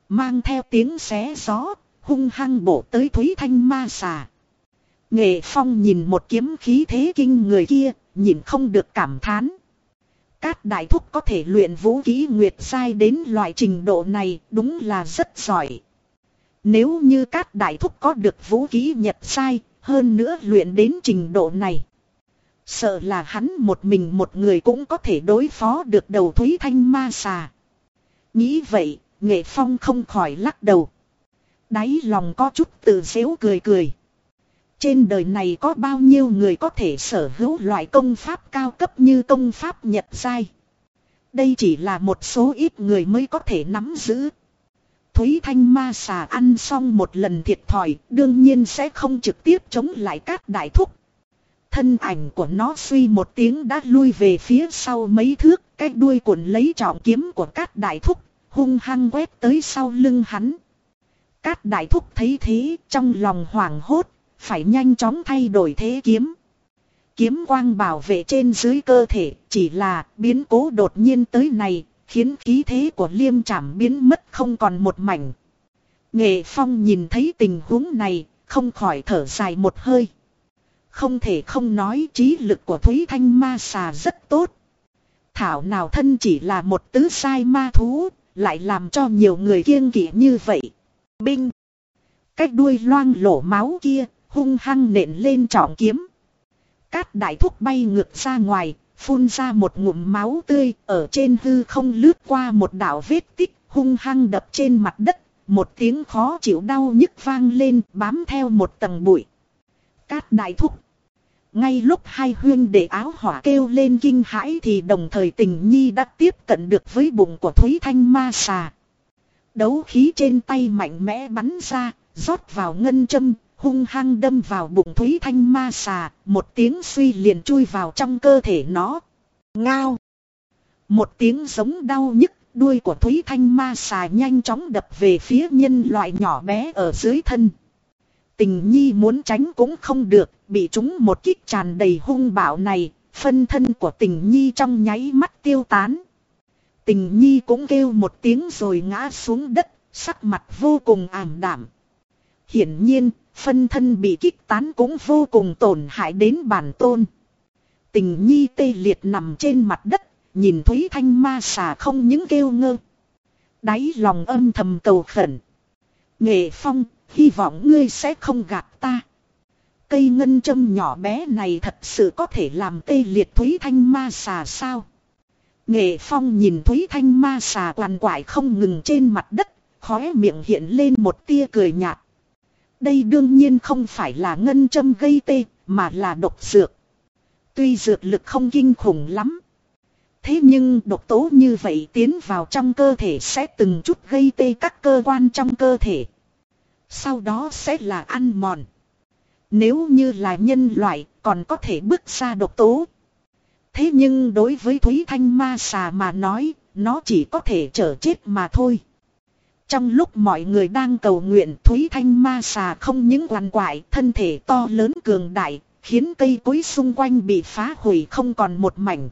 Mang theo tiếng xé gió, hung hăng bổ tới Thúy Thanh Ma xà. Nghệ Phong nhìn một kiếm khí thế kinh người kia, nhìn không được cảm thán. Cát đại thúc có thể luyện vũ khí nguyệt sai đến loại trình độ này đúng là rất giỏi. Nếu như cát đại thúc có được vũ khí nhật sai, hơn nữa luyện đến trình độ này. Sợ là hắn một mình một người cũng có thể đối phó được đầu thúy thanh ma xà. Nghĩ vậy, nghệ phong không khỏi lắc đầu. Đáy lòng có chút tự xéo cười cười. Trên đời này có bao nhiêu người có thể sở hữu loại công pháp cao cấp như công pháp Nhật sai. Đây chỉ là một số ít người mới có thể nắm giữ. Thúy Thanh Ma xà ăn xong một lần thiệt thòi, đương nhiên sẽ không trực tiếp chống lại các đại thúc. Thân ảnh của nó suy một tiếng đã lui về phía sau mấy thước, cái đuôi cuộn lấy trọng kiếm của các đại thúc, hung hăng quét tới sau lưng hắn. Các đại thúc thấy thế, trong lòng hoảng hốt, phải nhanh chóng thay đổi thế kiếm. Kiếm quang bảo vệ trên dưới cơ thể chỉ là biến cố đột nhiên tới này, khiến khí thế của liêm trảm biến mất không còn một mảnh. Nghệ Phong nhìn thấy tình huống này, không khỏi thở dài một hơi. Không thể không nói trí lực của Thúy Thanh Ma xà rất tốt. Thảo nào thân chỉ là một tứ sai ma thú, lại làm cho nhiều người kiêng kỵ như vậy. Binh Cái đuôi loang lổ máu kia, hung hăng nện lên trọng kiếm. Cát đại thúc bay ngược ra ngoài, phun ra một ngụm máu tươi, ở trên hư không lướt qua một đảo vết tích, hung hăng đập trên mặt đất, một tiếng khó chịu đau nhức vang lên, bám theo một tầng bụi. Cát đại thúc. Ngay lúc hai huyên để áo hỏa kêu lên kinh hãi thì đồng thời tình nhi đã tiếp cận được với bụng của Thúy Thanh ma xà. Đấu khí trên tay mạnh mẽ bắn ra, rót vào ngân châm, hung hăng đâm vào bụng Thúy Thanh ma xà, một tiếng suy liền chui vào trong cơ thể nó. Ngao! Một tiếng giống đau nhức, đuôi của Thúy Thanh ma xà nhanh chóng đập về phía nhân loại nhỏ bé ở dưới thân. Tình nhi muốn tránh cũng không được, bị chúng một kích tràn đầy hung bạo này, phân thân của tình nhi trong nháy mắt tiêu tán. Tình nhi cũng kêu một tiếng rồi ngã xuống đất, sắc mặt vô cùng ảm đạm. Hiển nhiên, phân thân bị kích tán cũng vô cùng tổn hại đến bản tôn. Tình nhi tê liệt nằm trên mặt đất, nhìn Thúy Thanh ma xà không những kêu ngơ. Đáy lòng âm thầm cầu khẩn. Nghệ Phong, hy vọng ngươi sẽ không gạt ta. Cây ngân châm nhỏ bé này thật sự có thể làm tê liệt Thúy Thanh ma xà sao? Nghệ Phong nhìn Thúy Thanh ma xà quằn quại không ngừng trên mặt đất, khóe miệng hiện lên một tia cười nhạt. Đây đương nhiên không phải là ngân châm gây tê, mà là độc dược. Tuy dược lực không kinh khủng lắm. Thế nhưng độc tố như vậy tiến vào trong cơ thể sẽ từng chút gây tê các cơ quan trong cơ thể. Sau đó sẽ là ăn mòn. Nếu như là nhân loại còn có thể bước ra độc tố. Thế nhưng đối với Thúy Thanh Ma xà mà nói, nó chỉ có thể trở chết mà thôi. Trong lúc mọi người đang cầu nguyện Thúy Thanh Ma xà không những quằn quại, thân thể to lớn cường đại, khiến cây cối xung quanh bị phá hủy không còn một mảnh.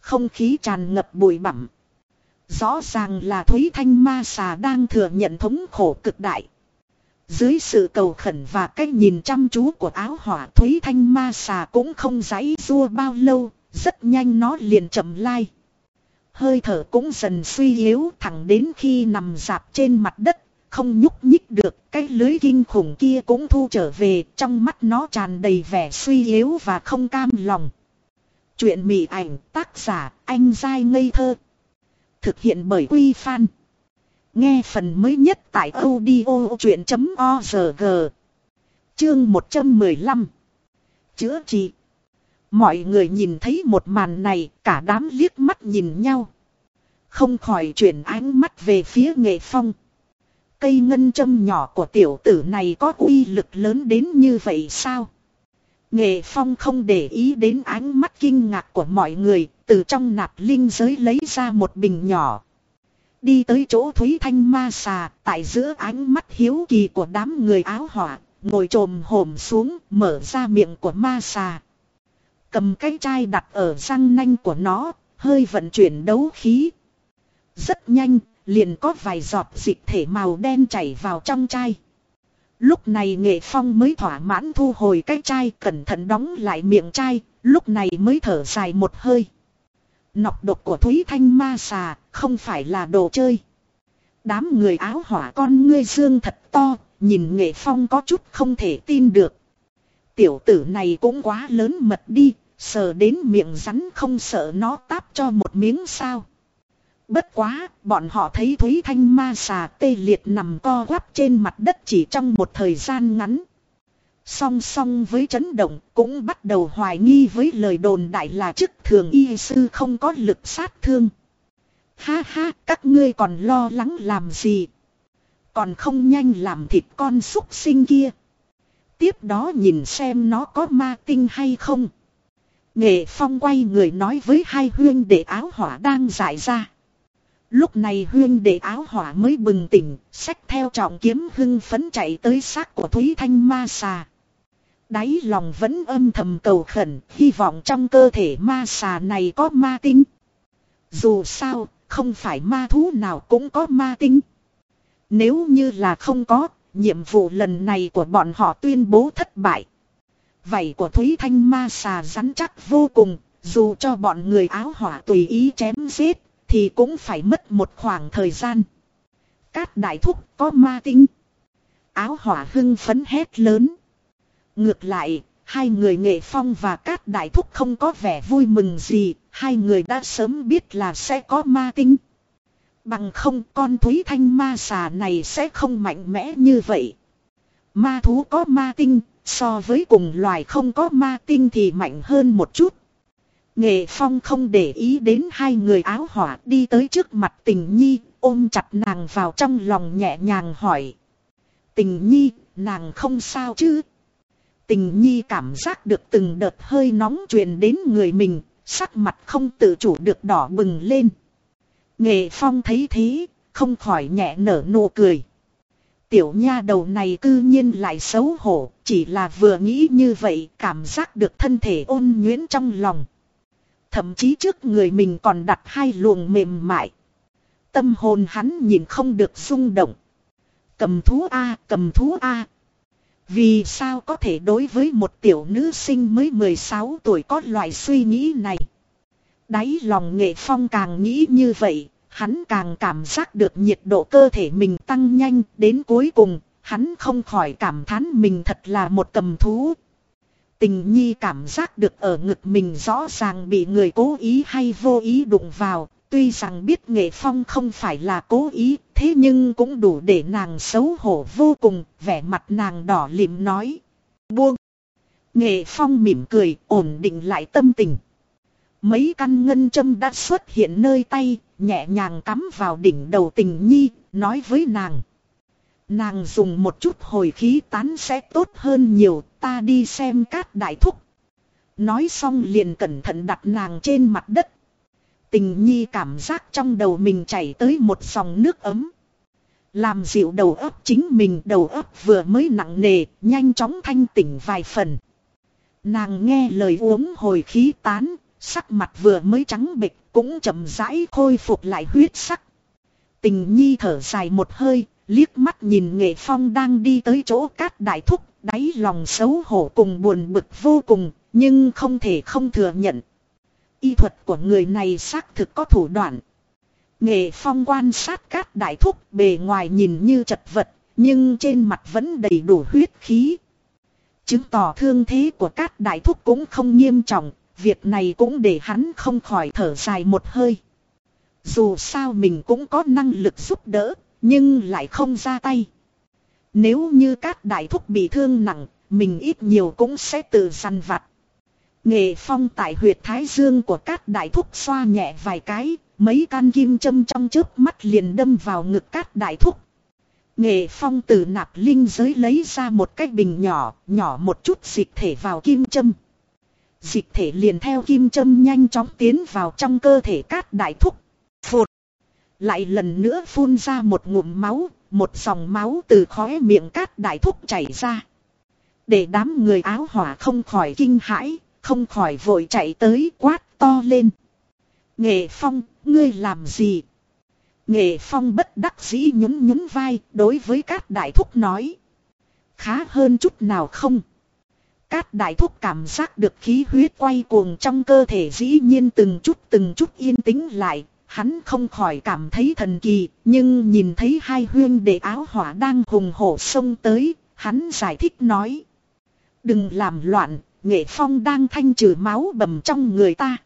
Không khí tràn ngập bụi bặm. Rõ ràng là Thúy Thanh Ma xà đang thừa nhận thống khổ cực đại. Dưới sự cầu khẩn và cách nhìn chăm chú của áo hỏa Thúy Thanh Ma xà cũng không giãy rua bao lâu, rất nhanh nó liền chậm lai. Hơi thở cũng dần suy yếu thẳng đến khi nằm dạp trên mặt đất, không nhúc nhích được, cái lưới kinh khủng kia cũng thu trở về, trong mắt nó tràn đầy vẻ suy yếu và không cam lòng. Chuyện mị ảnh tác giả anh dai ngây thơ. Thực hiện bởi Quy Phan. Nghe phần mới nhất tại audio chuyện.org. Chương 115. Chữa trị. Mọi người nhìn thấy một màn này, cả đám liếc mắt nhìn nhau. Không khỏi chuyển ánh mắt về phía nghệ phong. Cây ngân châm nhỏ của tiểu tử này có uy lực lớn đến như vậy sao? Nghệ phong không để ý đến ánh mắt kinh ngạc của mọi người, từ trong nạp linh giới lấy ra một bình nhỏ. Đi tới chỗ Thúy Thanh ma xà, tại giữa ánh mắt hiếu kỳ của đám người áo hỏa, ngồi trồm hổm xuống, mở ra miệng của ma xà. Cầm cái chai đặt ở răng nanh của nó, hơi vận chuyển đấu khí. Rất nhanh, liền có vài giọt dịch thể màu đen chảy vào trong chai. Lúc này nghệ phong mới thỏa mãn thu hồi cái chai cẩn thận đóng lại miệng chai, lúc này mới thở dài một hơi. Nọc độc của Thúy Thanh ma xà, không phải là đồ chơi. Đám người áo hỏa con ngươi dương thật to, nhìn nghệ phong có chút không thể tin được. Tiểu tử này cũng quá lớn mật đi, sờ đến miệng rắn không sợ nó táp cho một miếng sao. Bất quá, bọn họ thấy Thúy Thanh ma xà tê liệt nằm co quắp trên mặt đất chỉ trong một thời gian ngắn. Song song với chấn động cũng bắt đầu hoài nghi với lời đồn đại là chức thường y sư không có lực sát thương. Ha ha, các ngươi còn lo lắng làm gì? Còn không nhanh làm thịt con súc sinh kia. Tiếp đó nhìn xem nó có ma tinh hay không. Nghệ Phong quay người nói với hai huyên đệ áo hỏa đang giải ra. Lúc này huyên đệ áo hỏa mới bừng tỉnh, xách theo trọng kiếm hưng phấn chạy tới xác của Thúy Thanh ma xà. Đáy lòng vẫn âm thầm cầu khẩn, hy vọng trong cơ thể ma xà này có ma tinh. Dù sao, không phải ma thú nào cũng có ma tinh. Nếu như là không có, nhiệm vụ lần này của bọn họ tuyên bố thất bại. Vảy của Thúy Thanh ma xà rắn chắc vô cùng, dù cho bọn người áo hỏa tùy ý chém giết, thì cũng phải mất một khoảng thời gian. Cát đại thúc có ma tinh. Áo hỏa hưng phấn hét lớn. Ngược lại, hai người nghệ phong và cát đại thúc không có vẻ vui mừng gì, hai người đã sớm biết là sẽ có ma tinh. Bằng không con thúy thanh ma xà này sẽ không mạnh mẽ như vậy. Ma thú có ma tinh, so với cùng loài không có ma tinh thì mạnh hơn một chút. Nghệ Phong không để ý đến hai người áo hỏa đi tới trước mặt tình nhi, ôm chặt nàng vào trong lòng nhẹ nhàng hỏi. Tình nhi, nàng không sao chứ? Tình nhi cảm giác được từng đợt hơi nóng truyền đến người mình, sắc mặt không tự chủ được đỏ bừng lên. Nghệ Phong thấy thế, không khỏi nhẹ nở nụ cười. Tiểu nha đầu này cư nhiên lại xấu hổ, chỉ là vừa nghĩ như vậy cảm giác được thân thể ôn nhuyễn trong lòng. Thậm chí trước người mình còn đặt hai luồng mềm mại. Tâm hồn hắn nhìn không được rung động. Cầm thú A, cầm thú A. Vì sao có thể đối với một tiểu nữ sinh mới 16 tuổi có loại suy nghĩ này? Đáy lòng nghệ phong càng nghĩ như vậy, hắn càng cảm giác được nhiệt độ cơ thể mình tăng nhanh đến cuối cùng, hắn không khỏi cảm thán mình thật là một cầm thú. Tình nhi cảm giác được ở ngực mình rõ ràng bị người cố ý hay vô ý đụng vào, tuy rằng biết nghệ phong không phải là cố ý, thế nhưng cũng đủ để nàng xấu hổ vô cùng, vẻ mặt nàng đỏ lịm nói. Buông! Nghệ phong mỉm cười, ổn định lại tâm tình. Mấy căn ngân châm đã xuất hiện nơi tay, nhẹ nhàng cắm vào đỉnh đầu tình nhi, nói với nàng. Nàng dùng một chút hồi khí tán sẽ tốt hơn nhiều, ta đi xem cát đại thúc. Nói xong liền cẩn thận đặt nàng trên mặt đất. Tình nhi cảm giác trong đầu mình chảy tới một dòng nước ấm. Làm dịu đầu óc chính mình đầu óc vừa mới nặng nề, nhanh chóng thanh tỉnh vài phần. Nàng nghe lời uống hồi khí tán, sắc mặt vừa mới trắng bệch cũng chậm rãi khôi phục lại huyết sắc. Tình nhi thở dài một hơi, liếc mắt nhìn nghệ phong đang đi tới chỗ cát đại thúc, đáy lòng xấu hổ cùng buồn bực vô cùng, nhưng không thể không thừa nhận. Y thuật của người này xác thực có thủ đoạn. Nghệ phong quan sát cát đại thúc bề ngoài nhìn như chật vật, nhưng trên mặt vẫn đầy đủ huyết khí. Chứng tỏ thương thế của cát đại thúc cũng không nghiêm trọng, việc này cũng để hắn không khỏi thở dài một hơi. Dù sao mình cũng có năng lực giúp đỡ, nhưng lại không ra tay. Nếu như các đại thúc bị thương nặng, mình ít nhiều cũng sẽ tự săn vặt. Nghệ phong tại huyệt thái dương của các đại thúc xoa nhẹ vài cái, mấy can kim châm trong trước mắt liền đâm vào ngực các đại thúc. Nghệ phong từ nạp linh giới lấy ra một cái bình nhỏ, nhỏ một chút dịch thể vào kim châm. Dịch thể liền theo kim châm nhanh chóng tiến vào trong cơ thể cát đại thúc. Phụt! Lại lần nữa phun ra một ngụm máu, một dòng máu từ khóe miệng cát đại thúc chảy ra. Để đám người áo hỏa không khỏi kinh hãi, không khỏi vội chạy tới quát to lên. Nghệ Phong, ngươi làm gì? Nghệ Phong bất đắc dĩ nhún nhún vai đối với cát đại thúc nói. Khá hơn chút nào không? Cát đại thúc cảm giác được khí huyết quay cuồng trong cơ thể dĩ nhiên từng chút từng chút yên tĩnh lại, hắn không khỏi cảm thấy thần kỳ, nhưng nhìn thấy hai huyên đệ áo hỏa đang hùng hổ xông tới, hắn giải thích nói. Đừng làm loạn, nghệ phong đang thanh trừ máu bầm trong người ta.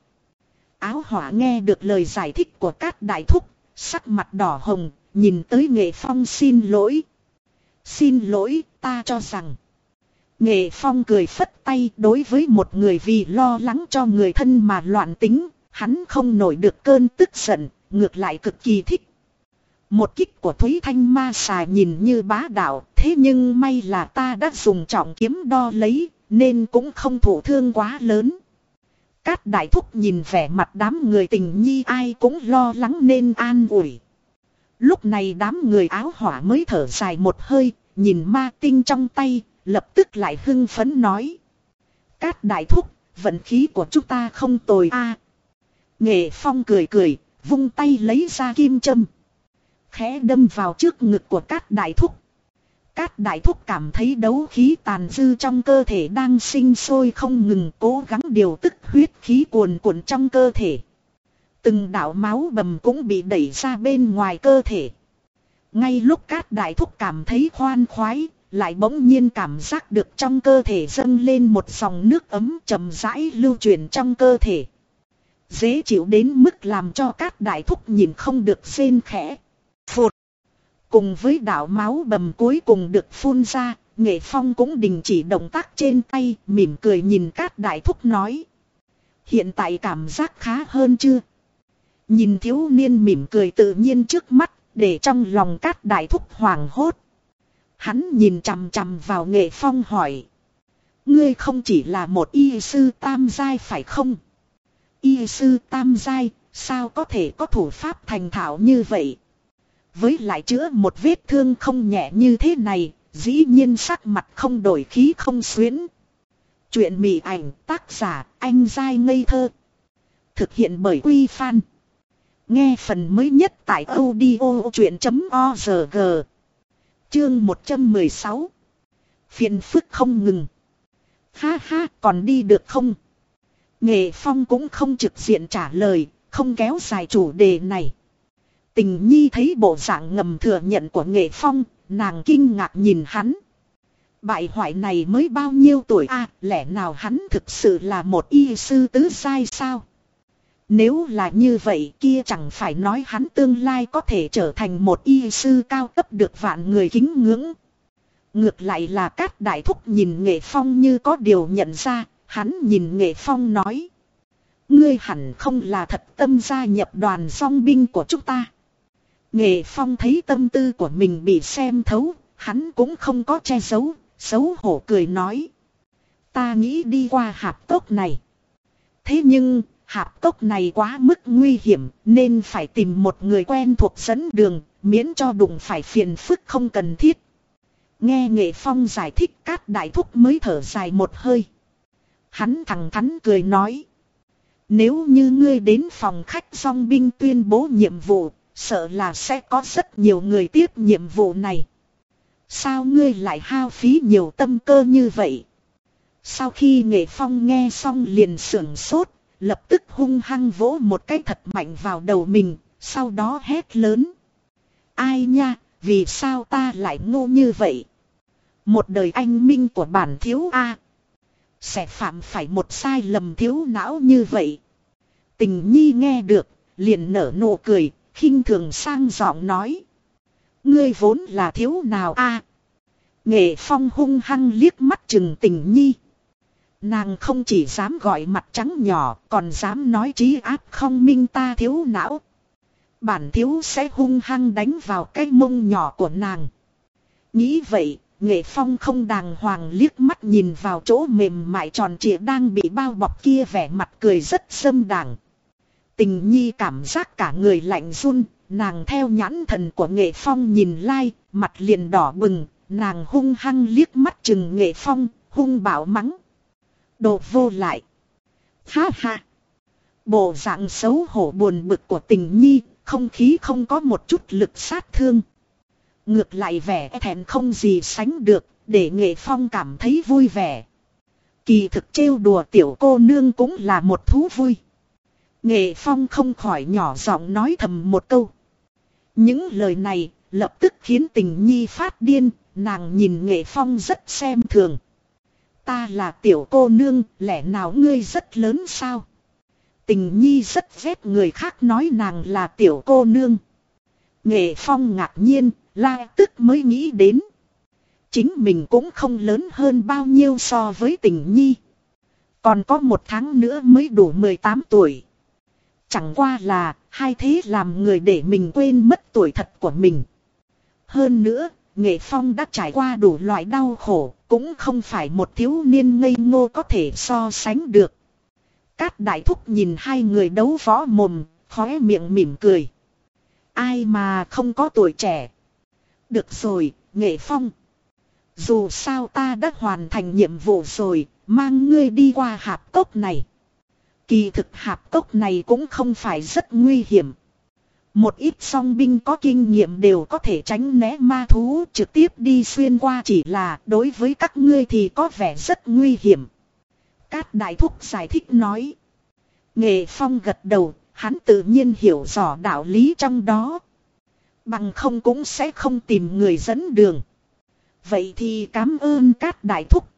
Áo hỏa nghe được lời giải thích của các đại thúc, sắc mặt đỏ hồng, nhìn tới nghệ phong xin lỗi. Xin lỗi, ta cho rằng. Nghệ phong cười phất tay đối với một người vì lo lắng cho người thân mà loạn tính, hắn không nổi được cơn tức giận, ngược lại cực kỳ thích. Một kích của Thúy Thanh Ma xà nhìn như bá đạo, thế nhưng may là ta đã dùng trọng kiếm đo lấy, nên cũng không thụ thương quá lớn. Cát đại thúc nhìn vẻ mặt đám người tình nhi ai cũng lo lắng nên an ủi. Lúc này đám người áo hỏa mới thở dài một hơi, nhìn ma tinh trong tay, lập tức lại hưng phấn nói. Cát đại thúc, vận khí của chúng ta không tồi a. Nghệ phong cười cười, vung tay lấy ra kim châm. Khẽ đâm vào trước ngực của cát đại thúc. Cát đại thúc cảm thấy đấu khí tàn dư trong cơ thể đang sinh sôi không ngừng cố gắng điều tức huyết khí cuồn cuộn trong cơ thể. Từng đạo máu bầm cũng bị đẩy ra bên ngoài cơ thể. Ngay lúc cát đại thúc cảm thấy khoan khoái, lại bỗng nhiên cảm giác được trong cơ thể dâng lên một dòng nước ấm chậm rãi lưu truyền trong cơ thể. Dễ chịu đến mức làm cho các đại thúc nhìn không được xên khẽ. Phụt. Cùng với đảo máu bầm cuối cùng được phun ra, nghệ phong cũng đình chỉ động tác trên tay, mỉm cười nhìn các đại thúc nói. Hiện tại cảm giác khá hơn chưa? Nhìn thiếu niên mỉm cười tự nhiên trước mắt, để trong lòng các đại thúc hoàng hốt. Hắn nhìn chằm chằm vào nghệ phong hỏi. Ngươi không chỉ là một y sư tam giai phải không? Y sư tam giai, sao có thể có thủ pháp thành thạo như vậy? Với lại chữa một vết thương không nhẹ như thế này, dĩ nhiên sắc mặt không đổi khí không xuyến. Chuyện mị ảnh tác giả anh giai ngây thơ. Thực hiện bởi Quy Phan. Nghe phần mới nhất tại audio chuyện.org. Chương 116. Phiền phức không ngừng. Ha ha còn đi được không? Nghệ Phong cũng không trực diện trả lời, không kéo dài chủ đề này. Tình Nhi thấy bộ dạng ngầm thừa nhận của Nghệ Phong, nàng kinh ngạc nhìn hắn. Bại hoại này mới bao nhiêu tuổi a lẽ nào hắn thực sự là một y sư tứ sai sao? Nếu là như vậy kia chẳng phải nói hắn tương lai có thể trở thành một y sư cao cấp được vạn người kính ngưỡng. Ngược lại là các đại thúc nhìn nghệ phong như có điều nhận ra, hắn nhìn nghệ phong nói. Ngươi hẳn không là thật tâm gia nhập đoàn song binh của chúng ta. Nghệ phong thấy tâm tư của mình bị xem thấu, hắn cũng không có che giấu, xấu hổ cười nói. Ta nghĩ đi qua hạp tốt này. Thế nhưng, hạp cốc này quá mức nguy hiểm nên phải tìm một người quen thuộc dẫn đường, miễn cho đụng phải phiền phức không cần thiết. Nghe nghệ phong giải thích các đại thúc mới thở dài một hơi. Hắn thẳng thắn cười nói. Nếu như ngươi đến phòng khách song binh tuyên bố nhiệm vụ, sợ là sẽ có rất nhiều người tiếp nhiệm vụ này. Sao ngươi lại hao phí nhiều tâm cơ như vậy? Sau khi nghệ phong nghe xong liền sưởng sốt, lập tức hung hăng vỗ một cái thật mạnh vào đầu mình, sau đó hét lớn. Ai nha, vì sao ta lại ngu như vậy? Một đời anh minh của bản thiếu A. Sẽ phạm phải một sai lầm thiếu não như vậy. Tình nhi nghe được, liền nở nụ cười, khinh thường sang giọng nói. Ngươi vốn là thiếu nào A. Nghệ phong hung hăng liếc mắt chừng tình nhi. Nàng không chỉ dám gọi mặt trắng nhỏ còn dám nói trí áp không minh ta thiếu não. Bản thiếu sẽ hung hăng đánh vào cái mông nhỏ của nàng. Nghĩ vậy, nghệ phong không đàng hoàng liếc mắt nhìn vào chỗ mềm mại tròn trịa đang bị bao bọc kia vẻ mặt cười rất sâm đảng. Tình nhi cảm giác cả người lạnh run, nàng theo nhãn thần của nghệ phong nhìn lai, mặt liền đỏ bừng, nàng hung hăng liếc mắt chừng nghệ phong, hung bảo mắng. Đồ vô lại. Ha ha. Bộ dạng xấu hổ buồn bực của tình nhi, không khí không có một chút lực sát thương. Ngược lại vẻ e thẹn không gì sánh được, để nghệ phong cảm thấy vui vẻ. Kỳ thực trêu đùa tiểu cô nương cũng là một thú vui. Nghệ phong không khỏi nhỏ giọng nói thầm một câu. Những lời này lập tức khiến tình nhi phát điên, nàng nhìn nghệ phong rất xem thường. Ta là tiểu cô nương, lẽ nào ngươi rất lớn sao? Tình nhi rất ghét người khác nói nàng là tiểu cô nương. Nghệ phong ngạc nhiên, la tức mới nghĩ đến. Chính mình cũng không lớn hơn bao nhiêu so với tình nhi. Còn có một tháng nữa mới đủ 18 tuổi. Chẳng qua là, hai thế làm người để mình quên mất tuổi thật của mình. Hơn nữa, Nghệ Phong đã trải qua đủ loại đau khổ, cũng không phải một thiếu niên ngây ngô có thể so sánh được. Cát đại thúc nhìn hai người đấu võ mồm, khóe miệng mỉm cười. Ai mà không có tuổi trẻ. Được rồi, Nghệ Phong. Dù sao ta đã hoàn thành nhiệm vụ rồi, mang ngươi đi qua hạp cốc này. Kỳ thực hạp cốc này cũng không phải rất nguy hiểm. Một ít song binh có kinh nghiệm đều có thể tránh né ma thú trực tiếp đi xuyên qua chỉ là đối với các ngươi thì có vẻ rất nguy hiểm. Cát đại thúc giải thích nói. Nghệ phong gật đầu, hắn tự nhiên hiểu rõ đạo lý trong đó. Bằng không cũng sẽ không tìm người dẫn đường. Vậy thì cảm ơn cát đại thúc.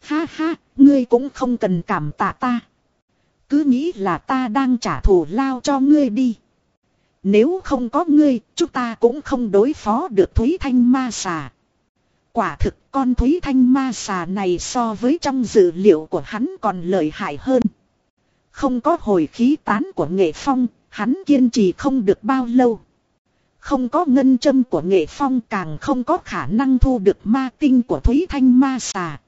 Ha ha, ngươi cũng không cần cảm tạ ta. Cứ nghĩ là ta đang trả thù lao cho ngươi đi. Nếu không có ngươi, chúng ta cũng không đối phó được Thúy Thanh Ma Xà. Quả thực con Thúy Thanh Ma Xà này so với trong dữ liệu của hắn còn lợi hại hơn. Không có hồi khí tán của nghệ phong, hắn kiên trì không được bao lâu. Không có ngân châm của nghệ phong càng không có khả năng thu được ma tinh của Thúy Thanh Ma Xà.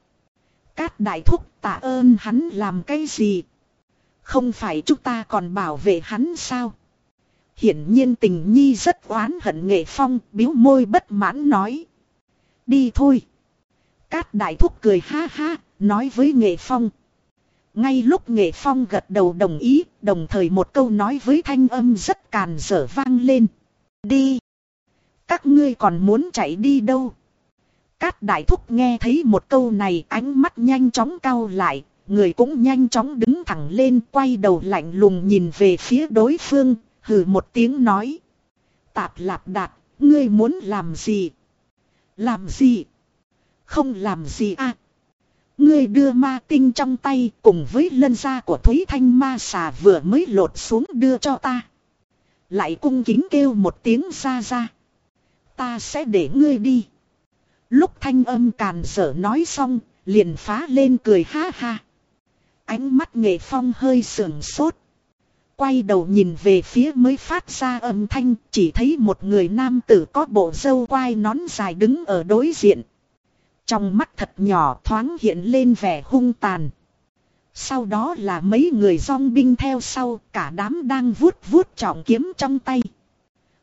Cát đại thúc tạ ơn hắn làm cái gì? Không phải chúng ta còn bảo vệ hắn sao? Hiển nhiên tình nhi rất oán hận nghệ phong, biếu môi bất mãn nói. Đi thôi. Cát đại thúc cười ha ha, nói với nghệ phong. Ngay lúc nghệ phong gật đầu đồng ý, đồng thời một câu nói với thanh âm rất càn dở vang lên. Đi. Các ngươi còn muốn chạy đi đâu? Cát đại thúc nghe thấy một câu này ánh mắt nhanh chóng cao lại, người cũng nhanh chóng đứng thẳng lên quay đầu lạnh lùng nhìn về phía đối phương, hừ một tiếng nói. Tạp lạp đạt, ngươi muốn làm gì? Làm gì? Không làm gì à? Ngươi đưa ma tinh trong tay cùng với lân da của Thúy Thanh ma xà vừa mới lột xuống đưa cho ta. Lại cung kính kêu một tiếng ra ra. Ta sẽ để ngươi đi. Lúc thanh âm càn sở nói xong, liền phá lên cười ha ha. Ánh mắt nghệ phong hơi sườn sốt. Quay đầu nhìn về phía mới phát ra âm thanh, chỉ thấy một người nam tử có bộ râu quai nón dài đứng ở đối diện. Trong mắt thật nhỏ thoáng hiện lên vẻ hung tàn. Sau đó là mấy người dòng binh theo sau, cả đám đang vuốt vuốt trọng kiếm trong tay.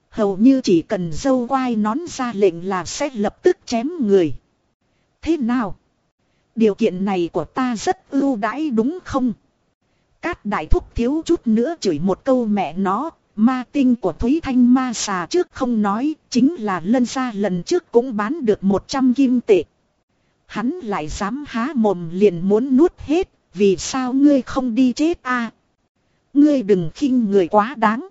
Hầu như chỉ cần dâu quai nón ra lệnh là sẽ lập tức chém người. Thế nào? Điều kiện này của ta rất ưu đãi đúng không? Cát đại thúc thiếu chút nữa chửi một câu mẹ nó, ma tinh của Thúy Thanh ma xà trước không nói, chính là lân ra lần trước cũng bán được 100 kim tệ. Hắn lại dám há mồm liền muốn nuốt hết, vì sao ngươi không đi chết a? Ngươi đừng khinh người quá đáng.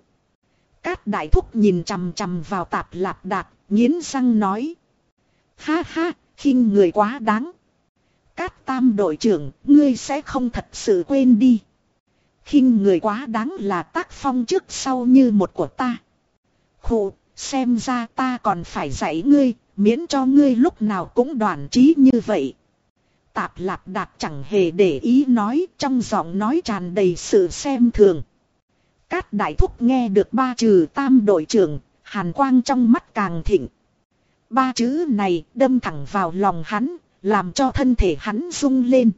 Cát đại thúc nhìn chằm chằm vào tạp lạp đạp, nghiến răng nói. Ha ha, khinh người quá đáng. Cát tam đội trưởng, ngươi sẽ không thật sự quên đi khinh người quá đáng là tác phong trước sau như một của ta. Khủ, xem ra ta còn phải dạy ngươi, miễn cho ngươi lúc nào cũng đoàn trí như vậy. Tạp lạp đạt chẳng hề để ý nói trong giọng nói tràn đầy sự xem thường. Cát đại thúc nghe được ba trừ tam đội trưởng, hàn quang trong mắt càng thịnh. Ba chữ này đâm thẳng vào lòng hắn, làm cho thân thể hắn rung lên.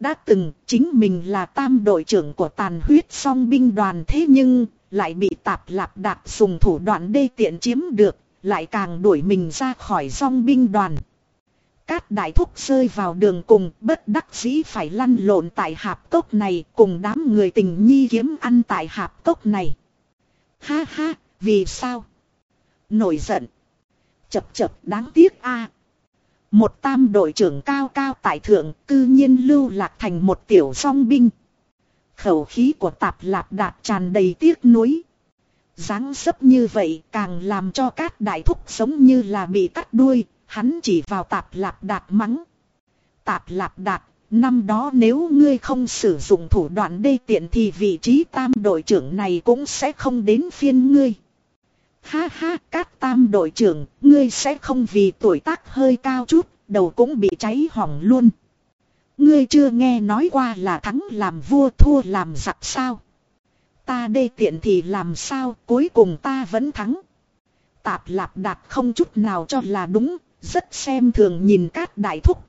Đã từng chính mình là tam đội trưởng của tàn huyết song binh đoàn thế nhưng lại bị tạp lạp đạp dùng thủ đoạn đê tiện chiếm được, lại càng đuổi mình ra khỏi song binh đoàn. Cát đại thúc rơi vào đường cùng bất đắc dĩ phải lăn lộn tại hạp cốc này cùng đám người tình nhi kiếm ăn tại hạp cốc này. Ha ha, vì sao? Nổi giận. Chập chập đáng tiếc a. Một tam đội trưởng cao cao tại thượng cư nhiên lưu lạc thành một tiểu song binh. Khẩu khí của tạp lạp đạt tràn đầy tiếc nuối. dáng sấp như vậy càng làm cho cát đại thúc giống như là bị cắt đuôi, Hắn chỉ vào tạp lạp đạt mắng. Tạp lạp đạt, năm đó nếu ngươi không sử dụng thủ đoạn đê tiện thì vị trí tam đội trưởng này cũng sẽ không đến phiên ngươi. Ha ha, các tam đội trưởng, ngươi sẽ không vì tuổi tác hơi cao chút, đầu cũng bị cháy hỏng luôn. Ngươi chưa nghe nói qua là thắng làm vua thua làm giặc sao. Ta đê tiện thì làm sao, cuối cùng ta vẫn thắng. Tạp lạp đạp không chút nào cho là đúng, rất xem thường nhìn các đại thúc.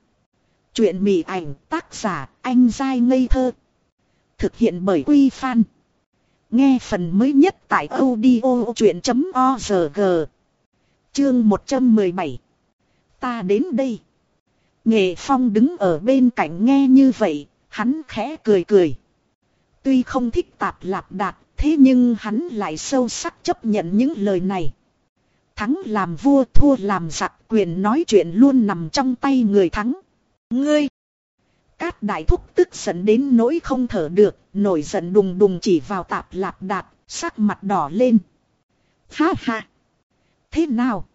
Chuyện mị ảnh tác giả anh dai ngây thơ. Thực hiện bởi Quy Phan. Nghe phần mới nhất tại audio chuyện.org. Chương 117. Ta đến đây. Nghệ Phong đứng ở bên cạnh nghe như vậy, hắn khẽ cười cười. Tuy không thích tạp lạp đạp, thế nhưng hắn lại sâu sắc chấp nhận những lời này. Thắng làm vua thua làm giặc quyền nói chuyện luôn nằm trong tay người thắng. Ngươi! Cát đại thúc tức giận đến nỗi không thở được, nổi giận đùng đùng chỉ vào tạp lạp đạp, sắc mặt đỏ lên. Ha ha! Thế nào?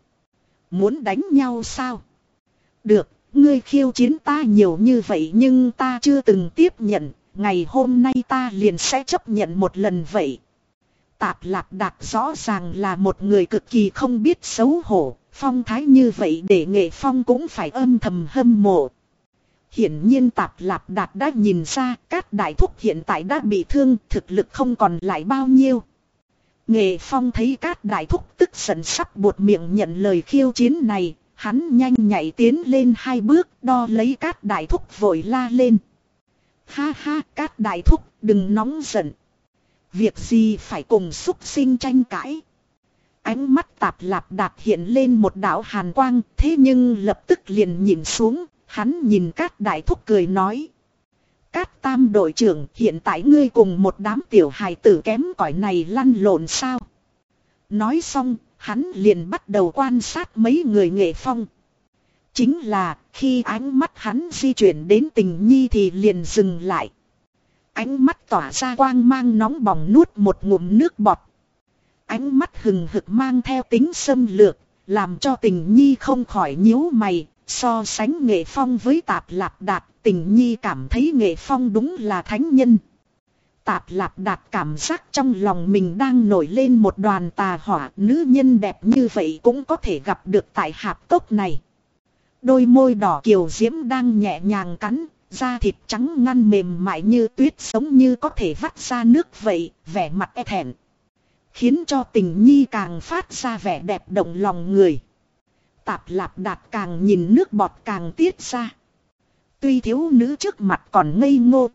Muốn đánh nhau sao? Được, ngươi khiêu chiến ta nhiều như vậy nhưng ta chưa từng tiếp nhận, ngày hôm nay ta liền sẽ chấp nhận một lần vậy. Tạp lạp đạc rõ ràng là một người cực kỳ không biết xấu hổ, phong thái như vậy để nghệ phong cũng phải âm thầm hâm mộ. Hiển nhiên tạp lạp đạt đã nhìn ra các đại thúc hiện tại đã bị thương thực lực không còn lại bao nhiêu. Nghệ phong thấy các đại thúc tức giận sắp buột miệng nhận lời khiêu chiến này, hắn nhanh nhảy tiến lên hai bước đo lấy các đại thúc vội la lên. Ha ha các đại thúc đừng nóng giận. Việc gì phải cùng xúc sinh tranh cãi. Ánh mắt tạp lạp đạt hiện lên một đạo hàn quang thế nhưng lập tức liền nhìn xuống Hắn nhìn các đại thúc cười nói. Các tam đội trưởng hiện tại ngươi cùng một đám tiểu hài tử kém cỏi này lăn lộn sao. Nói xong, hắn liền bắt đầu quan sát mấy người nghệ phong. Chính là khi ánh mắt hắn di chuyển đến tình nhi thì liền dừng lại. Ánh mắt tỏa ra quang mang nóng bỏng nuốt một ngụm nước bọt. Ánh mắt hừng hực mang theo tính xâm lược, làm cho tình nhi không khỏi nhíu mày, So sánh nghệ phong với tạp lạp đạt tình nhi cảm thấy nghệ phong đúng là thánh nhân. Tạp lạp đạt cảm giác trong lòng mình đang nổi lên một đoàn tà hỏa nữ nhân đẹp như vậy cũng có thể gặp được tại hạp tốc này. Đôi môi đỏ kiều diễm đang nhẹ nhàng cắn, da thịt trắng ngăn mềm mại như tuyết sống như có thể vắt ra nước vậy, vẻ mặt e thẹn. Khiến cho tình nhi càng phát ra vẻ đẹp động lòng người. Tạp lạp đạt càng nhìn nước bọt càng tiết ra. Tuy thiếu nữ trước mặt còn ngây ngô.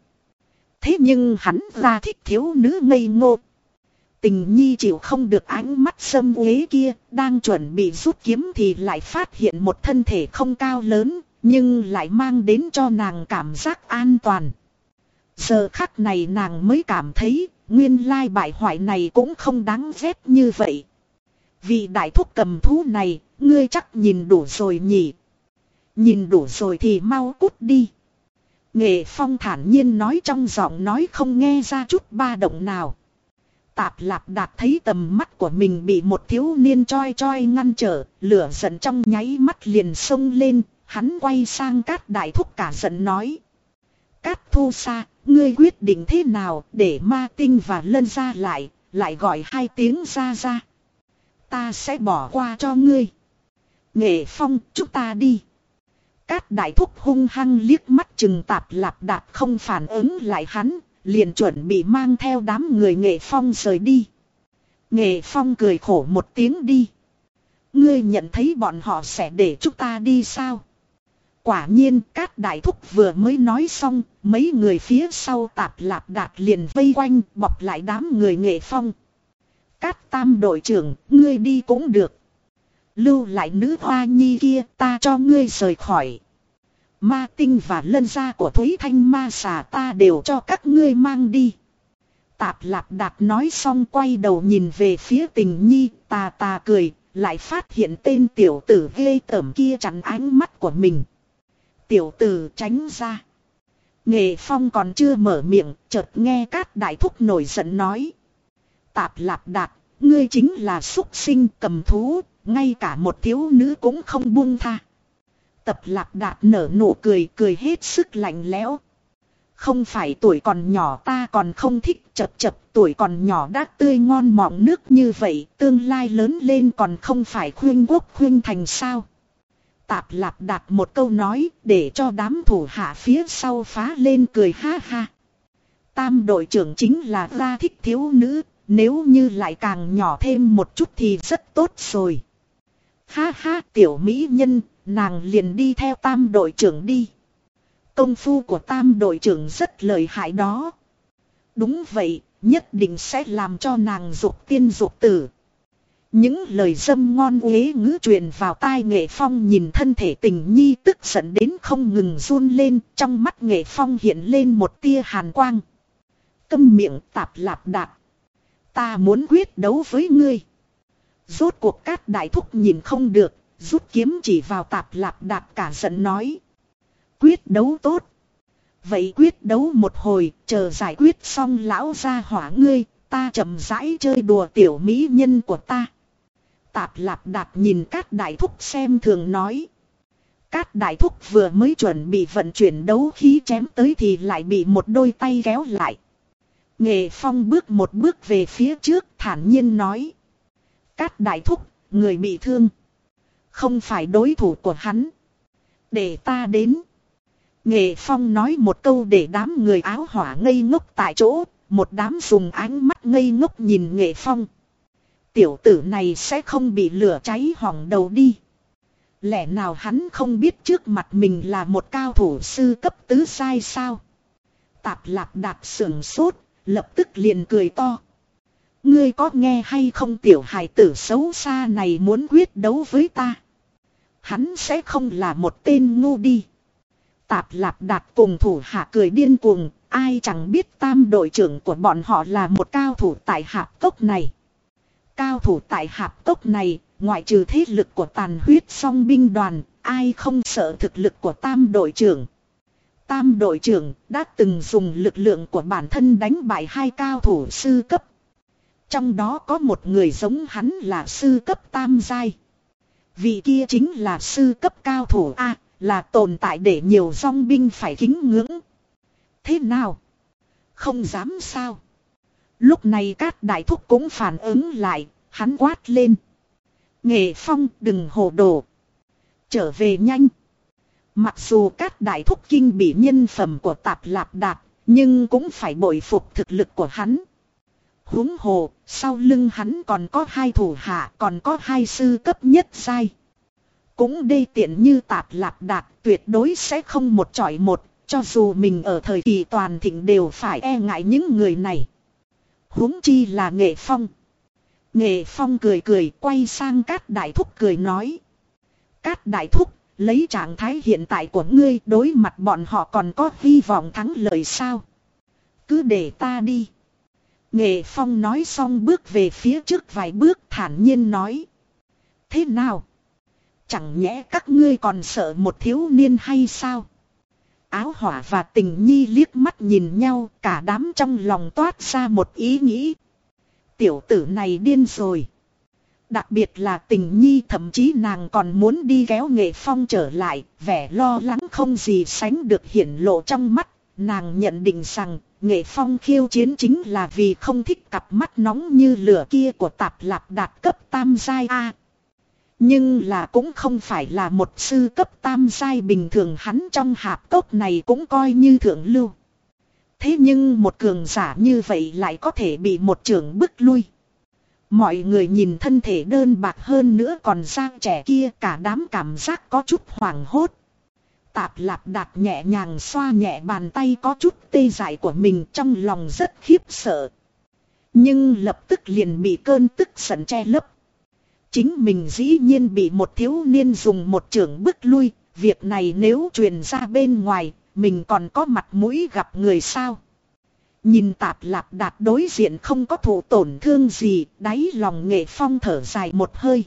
Thế nhưng hắn ra thích thiếu nữ ngây ngô. Tình nhi chịu không được ánh mắt sâm uế kia, đang chuẩn bị rút kiếm thì lại phát hiện một thân thể không cao lớn, nhưng lại mang đến cho nàng cảm giác an toàn. Giờ khắc này nàng mới cảm thấy, nguyên lai bại hoại này cũng không đáng ghét như vậy. Vì đại thúc cầm thú này, ngươi chắc nhìn đủ rồi nhỉ. Nhìn đủ rồi thì mau cút đi. Nghệ phong thản nhiên nói trong giọng nói không nghe ra chút ba động nào. Tạp lạp đạt thấy tầm mắt của mình bị một thiếu niên choi choi ngăn trở, lửa giận trong nháy mắt liền sông lên, hắn quay sang cát đại thúc cả giận nói. Cát thu xa, ngươi quyết định thế nào để ma tinh và lân ra lại, lại gọi hai tiếng ra ra. Ta sẽ bỏ qua cho ngươi. Nghệ phong, chúng ta đi. Cát đại thúc hung hăng liếc mắt chừng tạp lạp đạp không phản ứng lại hắn, liền chuẩn bị mang theo đám người nghệ phong rời đi. Nghệ phong cười khổ một tiếng đi. Ngươi nhận thấy bọn họ sẽ để chúng ta đi sao? Quả nhiên cát đại thúc vừa mới nói xong, mấy người phía sau tạp lạp đạt liền vây quanh bọc lại đám người nghệ phong. Cát tam đội trưởng, ngươi đi cũng được. Lưu lại nữ hoa nhi kia ta cho ngươi rời khỏi. Ma tinh và lân gia của Thúy Thanh ma xà ta đều cho các ngươi mang đi. Tạp lạp đạp nói xong quay đầu nhìn về phía tình nhi, tà tà cười, lại phát hiện tên tiểu tử ghê tởm kia chắn ánh mắt của mình. Tiểu tử tránh ra. Nghệ phong còn chưa mở miệng, chợt nghe các đại thúc nổi giận nói. Tạp lạp đạt, ngươi chính là xuất sinh cầm thú, ngay cả một thiếu nữ cũng không buông tha. Tập lạp đạt nở nụ cười cười hết sức lạnh lẽo. Không phải tuổi còn nhỏ ta còn không thích chập chập tuổi còn nhỏ đã tươi ngon mọng nước như vậy tương lai lớn lên còn không phải khuyên quốc khuyên thành sao. Tạp lạp đạt một câu nói để cho đám thủ hạ phía sau phá lên cười ha ha. Tam đội trưởng chính là ra thích thiếu nữ, nếu như lại càng nhỏ thêm một chút thì rất tốt rồi. Ha ha tiểu mỹ nhân, nàng liền đi theo tam đội trưởng đi. Công phu của tam đội trưởng rất lợi hại đó. Đúng vậy, nhất định sẽ làm cho nàng dục tiên dục tử. Những lời dâm ngon uế ngữ truyền vào tai nghệ phong nhìn thân thể tình nhi tức giận đến không ngừng run lên trong mắt nghệ phong hiện lên một tia hàn quang. Câm miệng tạp lạp đạp. Ta muốn quyết đấu với ngươi. Rốt cuộc cát đại thúc nhìn không được, rút kiếm chỉ vào tạp lạp đạp cả giận nói. Quyết đấu tốt. Vậy quyết đấu một hồi, chờ giải quyết xong lão ra hỏa ngươi, ta chậm rãi chơi đùa tiểu mỹ nhân của ta. Tạp lạp đạp nhìn cát đại thúc xem thường nói. Cát đại thúc vừa mới chuẩn bị vận chuyển đấu khí chém tới thì lại bị một đôi tay kéo lại. Nghệ phong bước một bước về phía trước thản nhiên nói. Cát đại thúc, người bị thương. Không phải đối thủ của hắn. Để ta đến. Nghệ phong nói một câu để đám người áo hỏa ngây ngốc tại chỗ. Một đám dùng ánh mắt ngây ngốc nhìn nghệ phong. Tiểu tử này sẽ không bị lửa cháy hỏng đầu đi. Lẽ nào hắn không biết trước mặt mình là một cao thủ sư cấp tứ sai sao? Tạp lạp đạp sưởng sốt, lập tức liền cười to. Ngươi có nghe hay không tiểu hài tử xấu xa này muốn quyết đấu với ta? Hắn sẽ không là một tên ngu đi. Tạp lạp đạt cùng thủ hạ cười điên cuồng, ai chẳng biết tam đội trưởng của bọn họ là một cao thủ tại hạp cốc này. Cao thủ tại hạp cốc này, ngoại trừ thế lực của tàn huyết song binh đoàn, ai không sợ thực lực của tam đội trưởng. Tam đội trưởng đã từng dùng lực lượng của bản thân đánh bại hai cao thủ sư cấp. Trong đó có một người giống hắn là sư cấp tam giai. Vị kia chính là sư cấp cao thủ A, là tồn tại để nhiều song binh phải kính ngưỡng. Thế nào? Không dám sao? Lúc này các đại thúc cũng phản ứng lại, hắn quát lên. Nghệ phong đừng hồ đồ. Trở về nhanh. Mặc dù các đại thúc kinh bị nhân phẩm của tạp lạp đạt, nhưng cũng phải bội phục thực lực của hắn. huống hồ, sau lưng hắn còn có hai thủ hạ, còn có hai sư cấp nhất sai. Cũng đê tiện như tạp lạp đạt tuyệt đối sẽ không một chọi một, cho dù mình ở thời kỳ toàn thịnh đều phải e ngại những người này. huống chi là nghệ phong. Nghệ phong cười cười quay sang các đại thúc cười nói. các đại thúc, lấy trạng thái hiện tại của ngươi, đối mặt bọn họ còn có hy vọng thắng lợi sao? Cứ để ta đi. Nghệ phong nói xong bước về phía trước vài bước thản nhiên nói. Thế nào? Chẳng nhẽ các ngươi còn sợ một thiếu niên hay sao? Áo hỏa và tình nhi liếc mắt nhìn nhau, cả đám trong lòng toát ra một ý nghĩ tiểu tử này điên rồi. Đặc biệt là tình nhi thậm chí nàng còn muốn đi kéo nghệ phong trở lại, vẻ lo lắng không gì sánh được hiển lộ trong mắt. Nàng nhận định rằng nghệ phong khiêu chiến chính là vì không thích cặp mắt nóng như lửa kia của tạp lạp đạt cấp tam giai A. Nhưng là cũng không phải là một sư cấp tam giai bình thường hắn trong hạp cốc này cũng coi như thượng lưu. Thế nhưng một cường giả như vậy lại có thể bị một trưởng bức lui. Mọi người nhìn thân thể đơn bạc hơn nữa còn sang trẻ kia cả đám cảm giác có chút hoảng hốt. Tạp lạp đạp nhẹ nhàng xoa nhẹ bàn tay có chút tê dại của mình trong lòng rất khiếp sợ. Nhưng lập tức liền bị cơn tức giận che lấp. Chính mình dĩ nhiên bị một thiếu niên dùng một trường bức lui, việc này nếu truyền ra bên ngoài mình còn có mặt mũi gặp người sao. Nhìn tạp lạp đạt đối diện không có thủ tổn thương gì, đáy lòng nghệ phong thở dài một hơi.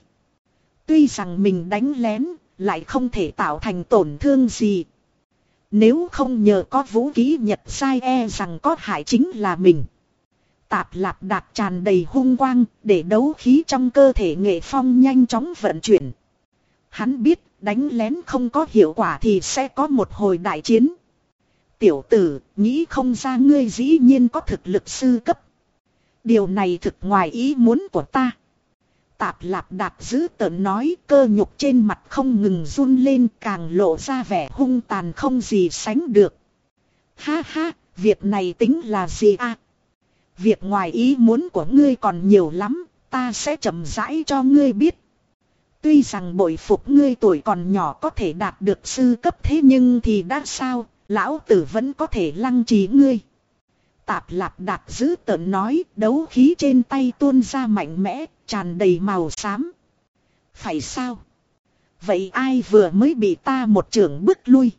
Tuy rằng mình đánh lén, lại không thể tạo thành tổn thương gì. Nếu không nhờ có vũ khí nhật sai e rằng có hại chính là mình. Tạp lạp đạt tràn đầy hung quang, để đấu khí trong cơ thể nghệ phong nhanh chóng vận chuyển. Hắn biết đánh lén không có hiệu quả thì sẽ có một hồi đại chiến tiểu tử, nghĩ không ra ngươi dĩ nhiên có thực lực sư cấp. Điều này thực ngoài ý muốn của ta. Tạp lạp đạp giữ tợn nói cơ nhục trên mặt không ngừng run lên càng lộ ra vẻ hung tàn không gì sánh được. Ha ha, việc này tính là gì à? Việc ngoài ý muốn của ngươi còn nhiều lắm, ta sẽ chậm rãi cho ngươi biết. Tuy rằng bội phục ngươi tuổi còn nhỏ có thể đạt được sư cấp thế nhưng thì đã sao, Lão tử vẫn có thể lăng trì ngươi. Tạp lạp đạt giữ tợn nói đấu khí trên tay tuôn ra mạnh mẽ, tràn đầy màu xám. Phải sao? Vậy ai vừa mới bị ta một trưởng bước lui?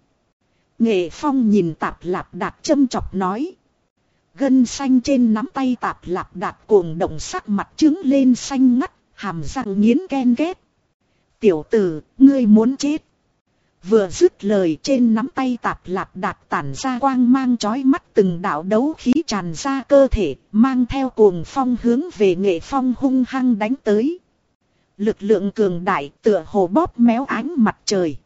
Nghệ phong nhìn tạp lạp đạt châm chọc nói. Gân xanh trên nắm tay tạp lạp đạt cuồng động sắc mặt trứng lên xanh ngắt, hàm răng nghiến ken ghét. Tiểu tử, ngươi muốn chết. Vừa dứt lời trên nắm tay tạp lạp đạp tản ra quang mang chói mắt từng đạo đấu khí tràn ra cơ thể, mang theo cuồng phong hướng về nghệ phong hung hăng đánh tới. Lực lượng cường đại tựa hồ bóp méo ánh mặt trời.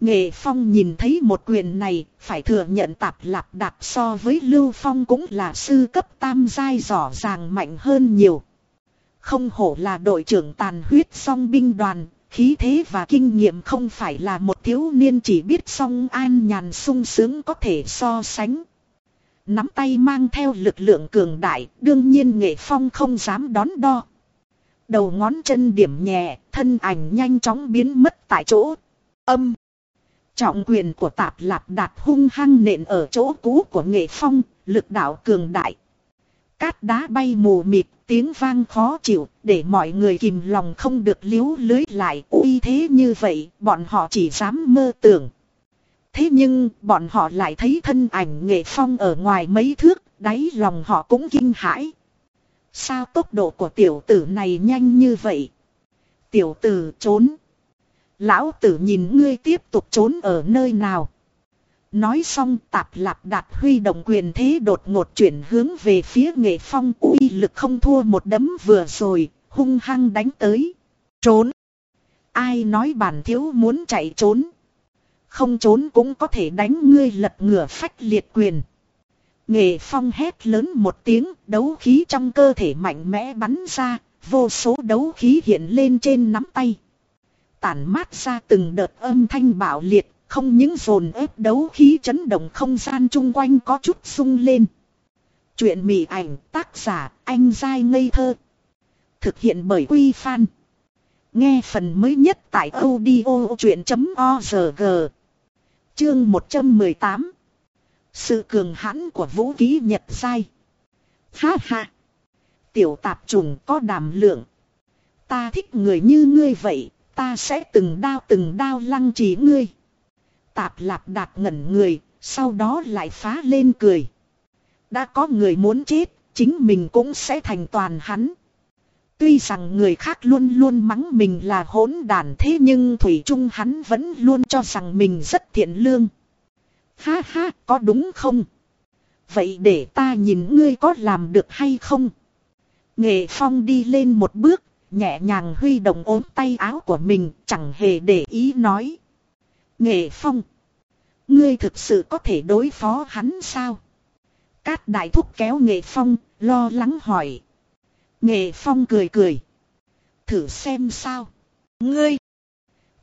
Nghệ Phong nhìn thấy một quyền này, phải thừa nhận tạp lạp đạp so với Lưu Phong cũng là sư cấp tam giai rõ ràng mạnh hơn nhiều. Không hổ là đội trưởng tàn huyết song binh đoàn, khí thế và kinh nghiệm không phải là một thiếu niên chỉ biết song an nhàn sung sướng có thể so sánh. Nắm tay mang theo lực lượng cường đại, đương nhiên nghệ phong không dám đón đo. Đầu ngón chân điểm nhẹ, thân ảnh nhanh chóng biến mất tại chỗ. Âm. Trọng quyền của tạp lạp đạt hung hăng nện ở chỗ cũ của nghệ phong, lực đạo cường đại. Cát đá bay mù mịt, tiếng vang khó chịu, để mọi người kìm lòng không được liếu lưới lại. uy thế như vậy, bọn họ chỉ dám mơ tưởng. Thế nhưng, bọn họ lại thấy thân ảnh nghệ phong ở ngoài mấy thước, đáy lòng họ cũng kinh hãi. Sao tốc độ của tiểu tử này nhanh như vậy? Tiểu tử trốn. Lão tử nhìn ngươi tiếp tục trốn ở nơi nào? Nói xong tạp lạp đạt huy động quyền thế đột ngột chuyển hướng về phía nghệ phong uy lực không thua một đấm vừa rồi, hung hăng đánh tới. Trốn! Ai nói bản thiếu muốn chạy trốn? Không trốn cũng có thể đánh ngươi lật ngửa phách liệt quyền. Nghệ phong hét lớn một tiếng, đấu khí trong cơ thể mạnh mẽ bắn ra, vô số đấu khí hiện lên trên nắm tay. Tản mát ra từng đợt âm thanh bạo liệt, không những dồn ép đấu khí chấn động không gian chung quanh có chút sung lên. Chuyện mị ảnh tác giả anh dai ngây thơ. Thực hiện bởi Quy Phan. Nghe phần mới nhất tại audio chuyện.org. Chương 118. Sự cường hãn của vũ khí Nhật sai. Ha ha. Tiểu tạp trùng có đàm lượng. Ta thích người như ngươi vậy, ta sẽ từng đao từng đao lăng trí ngươi. Tạp lạp đạt ngẩn người, sau đó lại phá lên cười. Đã có người muốn chết, chính mình cũng sẽ thành toàn hắn. Tuy rằng người khác luôn luôn mắng mình là hỗn đàn thế nhưng Thủy Trung hắn vẫn luôn cho rằng mình rất thiện lương. Ha ha, có đúng không? Vậy để ta nhìn ngươi có làm được hay không? Nghệ Phong đi lên một bước, nhẹ nhàng huy động ốm tay áo của mình, chẳng hề để ý nói. Nghệ Phong. Ngươi thực sự có thể đối phó hắn sao? Cát đại thúc kéo Nghệ Phong, lo lắng hỏi. Nghệ Phong cười cười. Thử xem sao. Ngươi.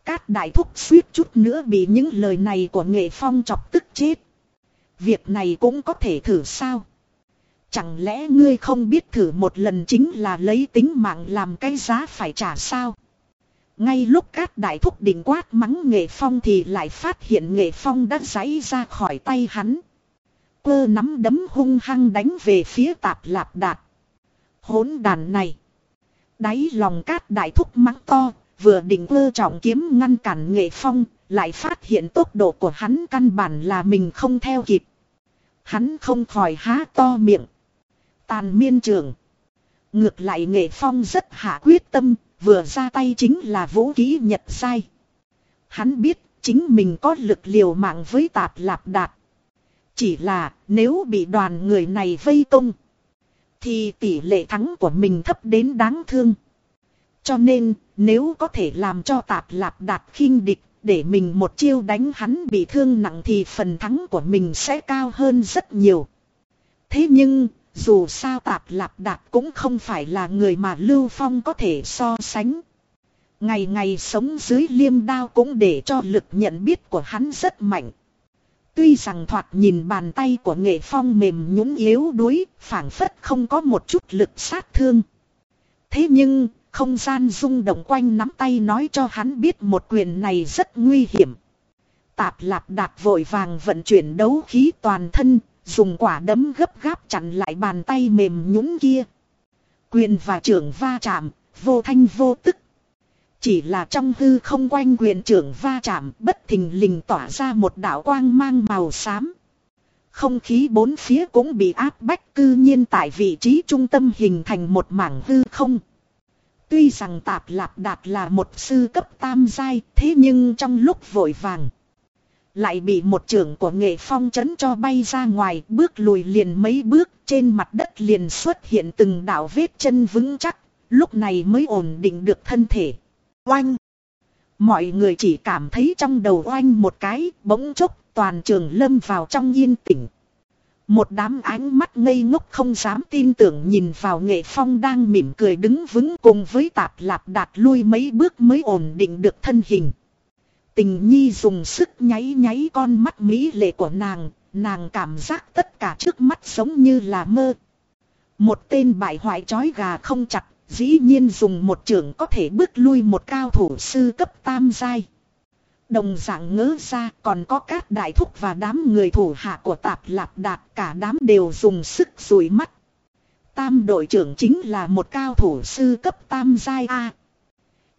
Cát đại thúc suýt chút nữa bị những lời này của Nghệ Phong chọc tức chết. Việc này cũng có thể thử sao? Chẳng lẽ ngươi không biết thử một lần chính là lấy tính mạng làm cái giá phải trả sao? Ngay lúc cát đại thúc đỉnh quát mắng nghệ phong thì lại phát hiện nghệ phong đã giấy ra khỏi tay hắn. Cơ nắm đấm hung hăng đánh về phía tạp lạp đạt. Hốn đàn này. Đáy lòng cát đại thúc mắng to, vừa định cơ trọng kiếm ngăn cản nghệ phong, lại phát hiện tốc độ của hắn căn bản là mình không theo kịp. Hắn không khỏi há to miệng. Tàn miên trường. Ngược lại nghệ phong rất hạ quyết tâm, vừa ra tay chính là vũ khí nhật sai. Hắn biết chính mình có lực liều mạng với tạp lạp đạt. Chỉ là nếu bị đoàn người này vây công. Thì tỷ lệ thắng của mình thấp đến đáng thương. Cho nên, nếu có thể làm cho tạp lạp đạt khinh địch. Để mình một chiêu đánh hắn bị thương nặng thì phần thắng của mình sẽ cao hơn rất nhiều. Thế nhưng dù sao tạp lạp đạp cũng không phải là người mà Lưu Phong có thể so sánh. Ngày ngày sống dưới liêm đao cũng để cho lực nhận biết của hắn rất mạnh. Tuy rằng thoạt nhìn bàn tay của nghệ phong mềm nhũng yếu đuối, phảng phất không có một chút lực sát thương. Thế nhưng, không gian rung động quanh nắm tay nói cho hắn biết một quyền này rất nguy hiểm. Tạp lạp đạp vội vàng vận chuyển đấu khí toàn thân, Dùng quả đấm gấp gáp chặn lại bàn tay mềm nhũng kia. Quyền và trưởng va chạm, vô thanh vô tức. Chỉ là trong hư không quanh quyền trưởng va chạm bất thình lình tỏa ra một đạo quang mang màu xám. Không khí bốn phía cũng bị áp bách cư nhiên tại vị trí trung tâm hình thành một mảng hư không. Tuy rằng tạp lạp đạt là một sư cấp tam giai thế nhưng trong lúc vội vàng. Lại bị một trưởng của nghệ phong chấn cho bay ra ngoài bước lùi liền mấy bước trên mặt đất liền xuất hiện từng đạo vết chân vững chắc. Lúc này mới ổn định được thân thể. Oanh! Mọi người chỉ cảm thấy trong đầu oanh một cái, bỗng chốc toàn trường lâm vào trong yên tĩnh. Một đám ánh mắt ngây ngốc không dám tin tưởng nhìn vào nghệ phong đang mỉm cười đứng vững cùng với tạp lạp đạt lui mấy bước mới ổn định được thân hình. Tình nhi dùng sức nháy nháy con mắt mỹ lệ của nàng, nàng cảm giác tất cả trước mắt giống như là mơ. Một tên bại hoại chói gà không chặt, dĩ nhiên dùng một trường có thể bước lui một cao thủ sư cấp tam giai. Đồng dạng ngỡ ra còn có các đại thúc và đám người thủ hạ của tạp lạp đạt cả đám đều dùng sức rủi mắt. Tam đội trưởng chính là một cao thủ sư cấp tam giai A.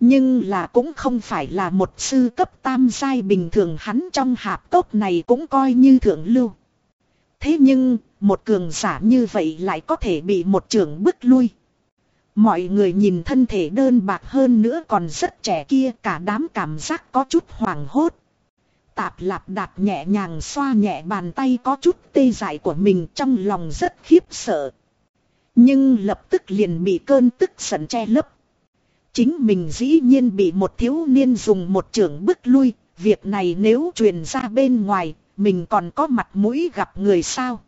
Nhưng là cũng không phải là một sư cấp tam giai bình thường hắn trong hạp cốc này cũng coi như thượng lưu. Thế nhưng, một cường giả như vậy lại có thể bị một trưởng bức lui. Mọi người nhìn thân thể đơn bạc hơn nữa còn rất trẻ kia cả đám cảm giác có chút hoảng hốt. Tạp lạp đạp nhẹ nhàng xoa nhẹ bàn tay có chút tê dại của mình trong lòng rất khiếp sợ. Nhưng lập tức liền bị cơn tức giận che lấp. Chính mình dĩ nhiên bị một thiếu niên dùng một trưởng bức lui, việc này nếu truyền ra bên ngoài, mình còn có mặt mũi gặp người sao.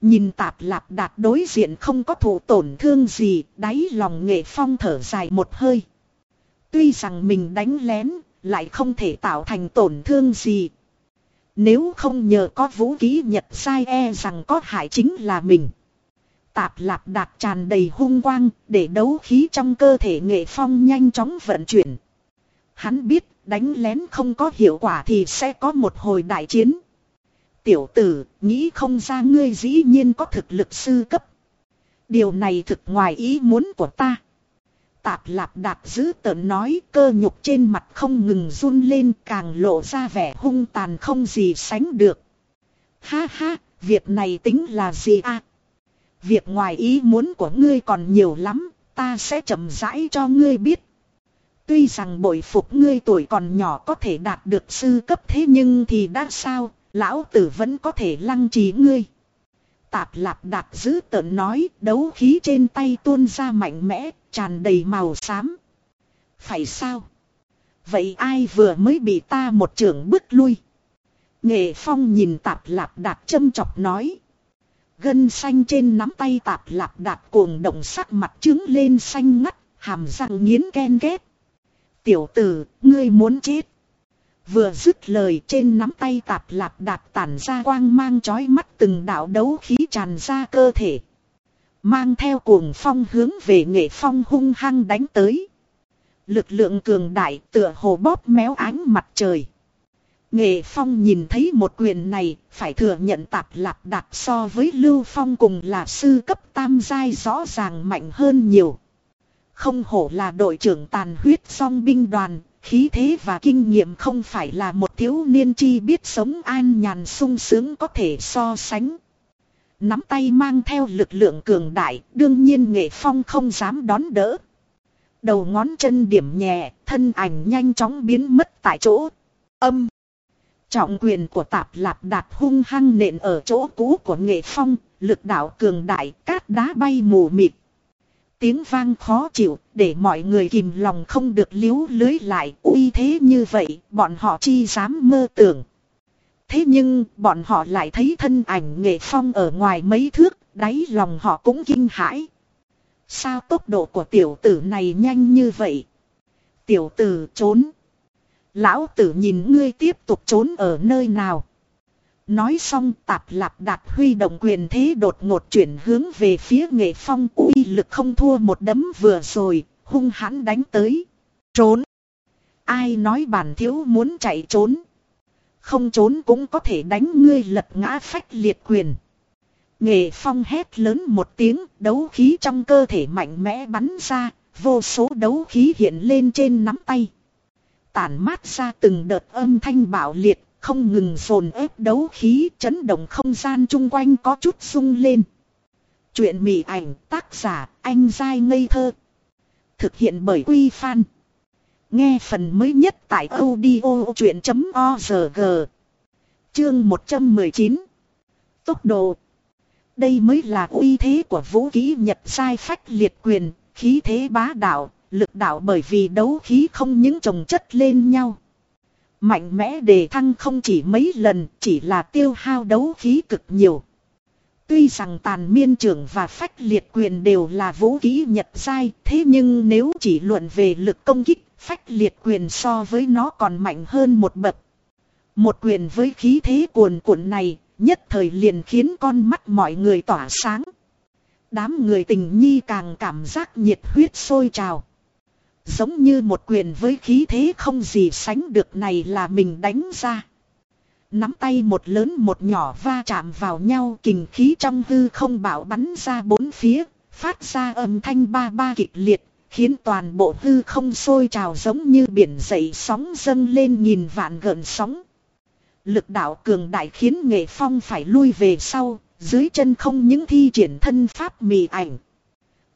Nhìn tạp lạp đạt đối diện không có thủ tổn thương gì, đáy lòng nghệ phong thở dài một hơi. Tuy rằng mình đánh lén, lại không thể tạo thành tổn thương gì. Nếu không nhờ có vũ khí nhật sai e rằng có hại chính là mình. Tạp lạp đạt tràn đầy hung quang, để đấu khí trong cơ thể nghệ phong nhanh chóng vận chuyển. Hắn biết đánh lén không có hiệu quả thì sẽ có một hồi đại chiến. Tiểu tử, nghĩ không ra ngươi dĩ nhiên có thực lực sư cấp. Điều này thực ngoài ý muốn của ta. Tạp lạp đạt giữ tợn nói cơ nhục trên mặt không ngừng run lên càng lộ ra vẻ hung tàn không gì sánh được. Ha ha, việc này tính là gì à? Việc ngoài ý muốn của ngươi còn nhiều lắm, ta sẽ chậm rãi cho ngươi biết. Tuy rằng bội phục ngươi tuổi còn nhỏ có thể đạt được sư cấp thế nhưng thì đã sao, lão tử vẫn có thể lăng trì ngươi. Tạp lạp đạt giữ tợn nói, đấu khí trên tay tuôn ra mạnh mẽ, tràn đầy màu xám. Phải sao? Vậy ai vừa mới bị ta một trưởng bước lui? Nghệ phong nhìn tạp lạp đạt châm chọc nói. Gân xanh trên nắm tay tạp lạp đạp cuồng động sắc mặt trứng lên xanh ngắt, hàm răng nghiến ken ghét. Tiểu tử, ngươi muốn chết. Vừa dứt lời trên nắm tay tạp lạp đạp tản ra quang mang chói mắt từng đạo đấu khí tràn ra cơ thể. Mang theo cuồng phong hướng về nghệ phong hung hăng đánh tới. Lực lượng cường đại tựa hồ bóp méo ánh mặt trời. Nghệ phong nhìn thấy một quyền này, phải thừa nhận tạp lạp đạt so với Lưu Phong cùng là sư cấp tam giai rõ ràng mạnh hơn nhiều. Không hổ là đội trưởng tàn huyết song binh đoàn, khí thế và kinh nghiệm không phải là một thiếu niên chi biết sống an nhàn sung sướng có thể so sánh. Nắm tay mang theo lực lượng cường đại, đương nhiên nghệ phong không dám đón đỡ. Đầu ngón chân điểm nhẹ, thân ảnh nhanh chóng biến mất tại chỗ. Âm. Trọng quyền của tạp lạp đạt hung hăng nện ở chỗ cũ của nghệ phong, lực đạo cường đại, cát đá bay mù mịt. Tiếng vang khó chịu, để mọi người kìm lòng không được liếu lưới lại, uy thế như vậy, bọn họ chi dám mơ tưởng. Thế nhưng, bọn họ lại thấy thân ảnh nghệ phong ở ngoài mấy thước, đáy lòng họ cũng kinh hãi. Sao tốc độ của tiểu tử này nhanh như vậy? Tiểu tử trốn. Lão tử nhìn ngươi tiếp tục trốn ở nơi nào? Nói xong tạp lạp đạt huy động quyền thế đột ngột chuyển hướng về phía nghệ phong uy lực không thua một đấm vừa rồi, hung hãn đánh tới. Trốn! Ai nói bản thiếu muốn chạy trốn? Không trốn cũng có thể đánh ngươi lật ngã phách liệt quyền. Nghệ phong hét lớn một tiếng, đấu khí trong cơ thể mạnh mẽ bắn ra, vô số đấu khí hiện lên trên nắm tay. Tản mát ra từng đợt âm thanh bạo liệt, không ngừng dồn ép đấu khí chấn động không gian chung quanh có chút sung lên. Chuyện mị ảnh tác giả anh dai ngây thơ. Thực hiện bởi Quy Phan. Nghe phần mới nhất tại audio chuyện.org. Chương 119. Tốc độ. Đây mới là uy thế của vũ khí nhật sai phách liệt quyền, khí thế bá đạo, lực đạo bởi vì đấu khí không những chồng chất lên nhau. Mạnh mẽ đề thăng không chỉ mấy lần, chỉ là tiêu hao đấu khí cực nhiều. Tuy rằng tàn miên trưởng và phách liệt quyền đều là vũ khí nhật giai, thế nhưng nếu chỉ luận về lực công kích, phách liệt quyền so với nó còn mạnh hơn một bậc. Một quyền với khí thế cuồn cuộn này, nhất thời liền khiến con mắt mọi người tỏa sáng. Đám người tình nhi càng cảm giác nhiệt huyết sôi trào. Giống như một quyền với khí thế không gì sánh được này là mình đánh ra. Nắm tay một lớn một nhỏ va chạm vào nhau kình khí trong hư không bạo bắn ra bốn phía, phát ra âm thanh ba ba kịch liệt, khiến toàn bộ hư không sôi trào giống như biển dậy sóng dâng lên nhìn vạn gợn sóng. Lực đạo cường đại khiến nghệ phong phải lui về sau, dưới chân không những thi triển thân pháp mì ảnh.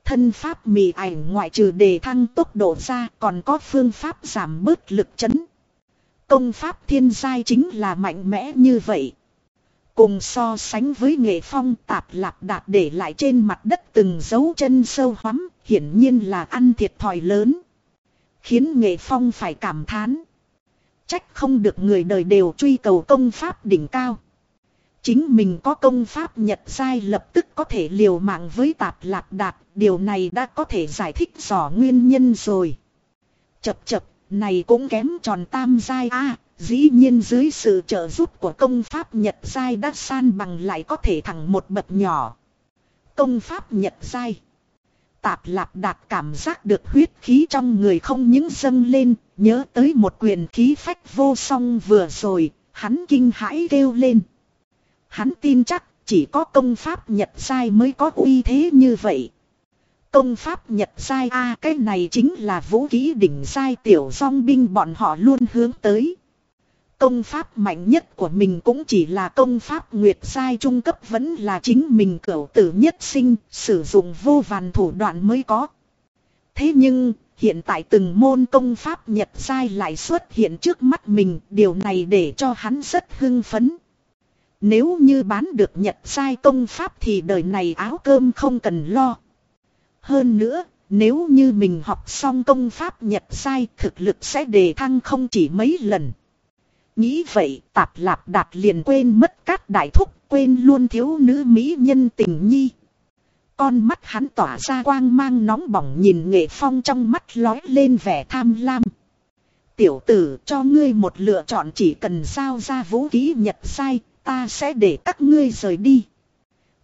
Thân pháp mì ảnh ngoại trừ đề thăng tốc độ ra còn có phương pháp giảm bớt lực chấn. Công pháp thiên giai chính là mạnh mẽ như vậy. Cùng so sánh với nghệ phong tạp lạp đạt để lại trên mặt đất từng dấu chân sâu hoắm, hiển nhiên là ăn thiệt thòi lớn. Khiến nghệ phong phải cảm thán. Trách không được người đời đều truy cầu công pháp đỉnh cao. Chính mình có công pháp nhật sai lập tức có thể liều mạng với tạp lạp đạt, điều này đã có thể giải thích rõ nguyên nhân rồi. Chập chập, này cũng kém tròn tam giai a dĩ nhiên dưới sự trợ giúp của công pháp nhật giai đã san bằng lại có thể thẳng một bậc nhỏ. Công pháp nhật giai. Tạp lạp đạt cảm giác được huyết khí trong người không những dâng lên, nhớ tới một quyền khí phách vô song vừa rồi, hắn kinh hãi kêu lên. Hắn tin chắc chỉ có công pháp nhật sai mới có uy thế như vậy. Công pháp nhật sai a cái này chính là vũ khí đỉnh sai tiểu song binh bọn họ luôn hướng tới. Công pháp mạnh nhất của mình cũng chỉ là công pháp nguyệt sai trung cấp vẫn là chính mình cửu tử nhất sinh, sử dụng vô vàn thủ đoạn mới có. Thế nhưng, hiện tại từng môn công pháp nhật sai lại xuất hiện trước mắt mình, điều này để cho hắn rất hưng phấn. Nếu như bán được nhật Sai công pháp thì đời này áo cơm không cần lo. Hơn nữa, nếu như mình học xong công pháp nhật sai thực lực sẽ đề thăng không chỉ mấy lần. Nghĩ vậy tạp lạp đạt liền quên mất các đại thúc quên luôn thiếu nữ mỹ nhân tình nhi. Con mắt hắn tỏa ra quang mang nóng bỏng nhìn nghệ phong trong mắt lói lên vẻ tham lam. Tiểu tử cho ngươi một lựa chọn chỉ cần sao ra vũ khí nhật sai, ta sẽ để các ngươi rời đi.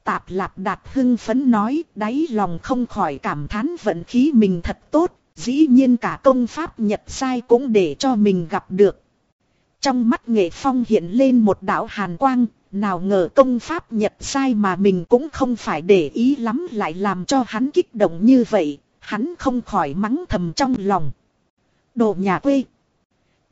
Tạp lạp đạt hưng phấn nói đáy lòng không khỏi cảm thán vận khí mình thật tốt, dĩ nhiên cả công pháp nhật sai cũng để cho mình gặp được. Trong mắt nghệ phong hiện lên một đạo hàn quang, nào ngờ công pháp nhật sai mà mình cũng không phải để ý lắm lại làm cho hắn kích động như vậy, hắn không khỏi mắng thầm trong lòng. Đồ nhà quê.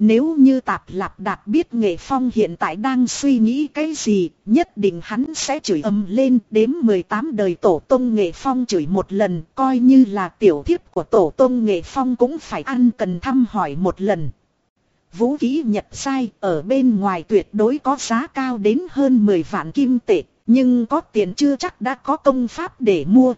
Nếu như tạp lạp đạt biết nghệ phong hiện tại đang suy nghĩ cái gì, nhất định hắn sẽ chửi âm lên đếm 18 đời tổ tông nghệ phong chửi một lần, coi như là tiểu thiếp của tổ tông nghệ phong cũng phải ăn cần thăm hỏi một lần. Vũ khí nhật sai ở bên ngoài tuyệt đối có giá cao đến hơn 10 vạn kim tệ, nhưng có tiền chưa chắc đã có công pháp để mua.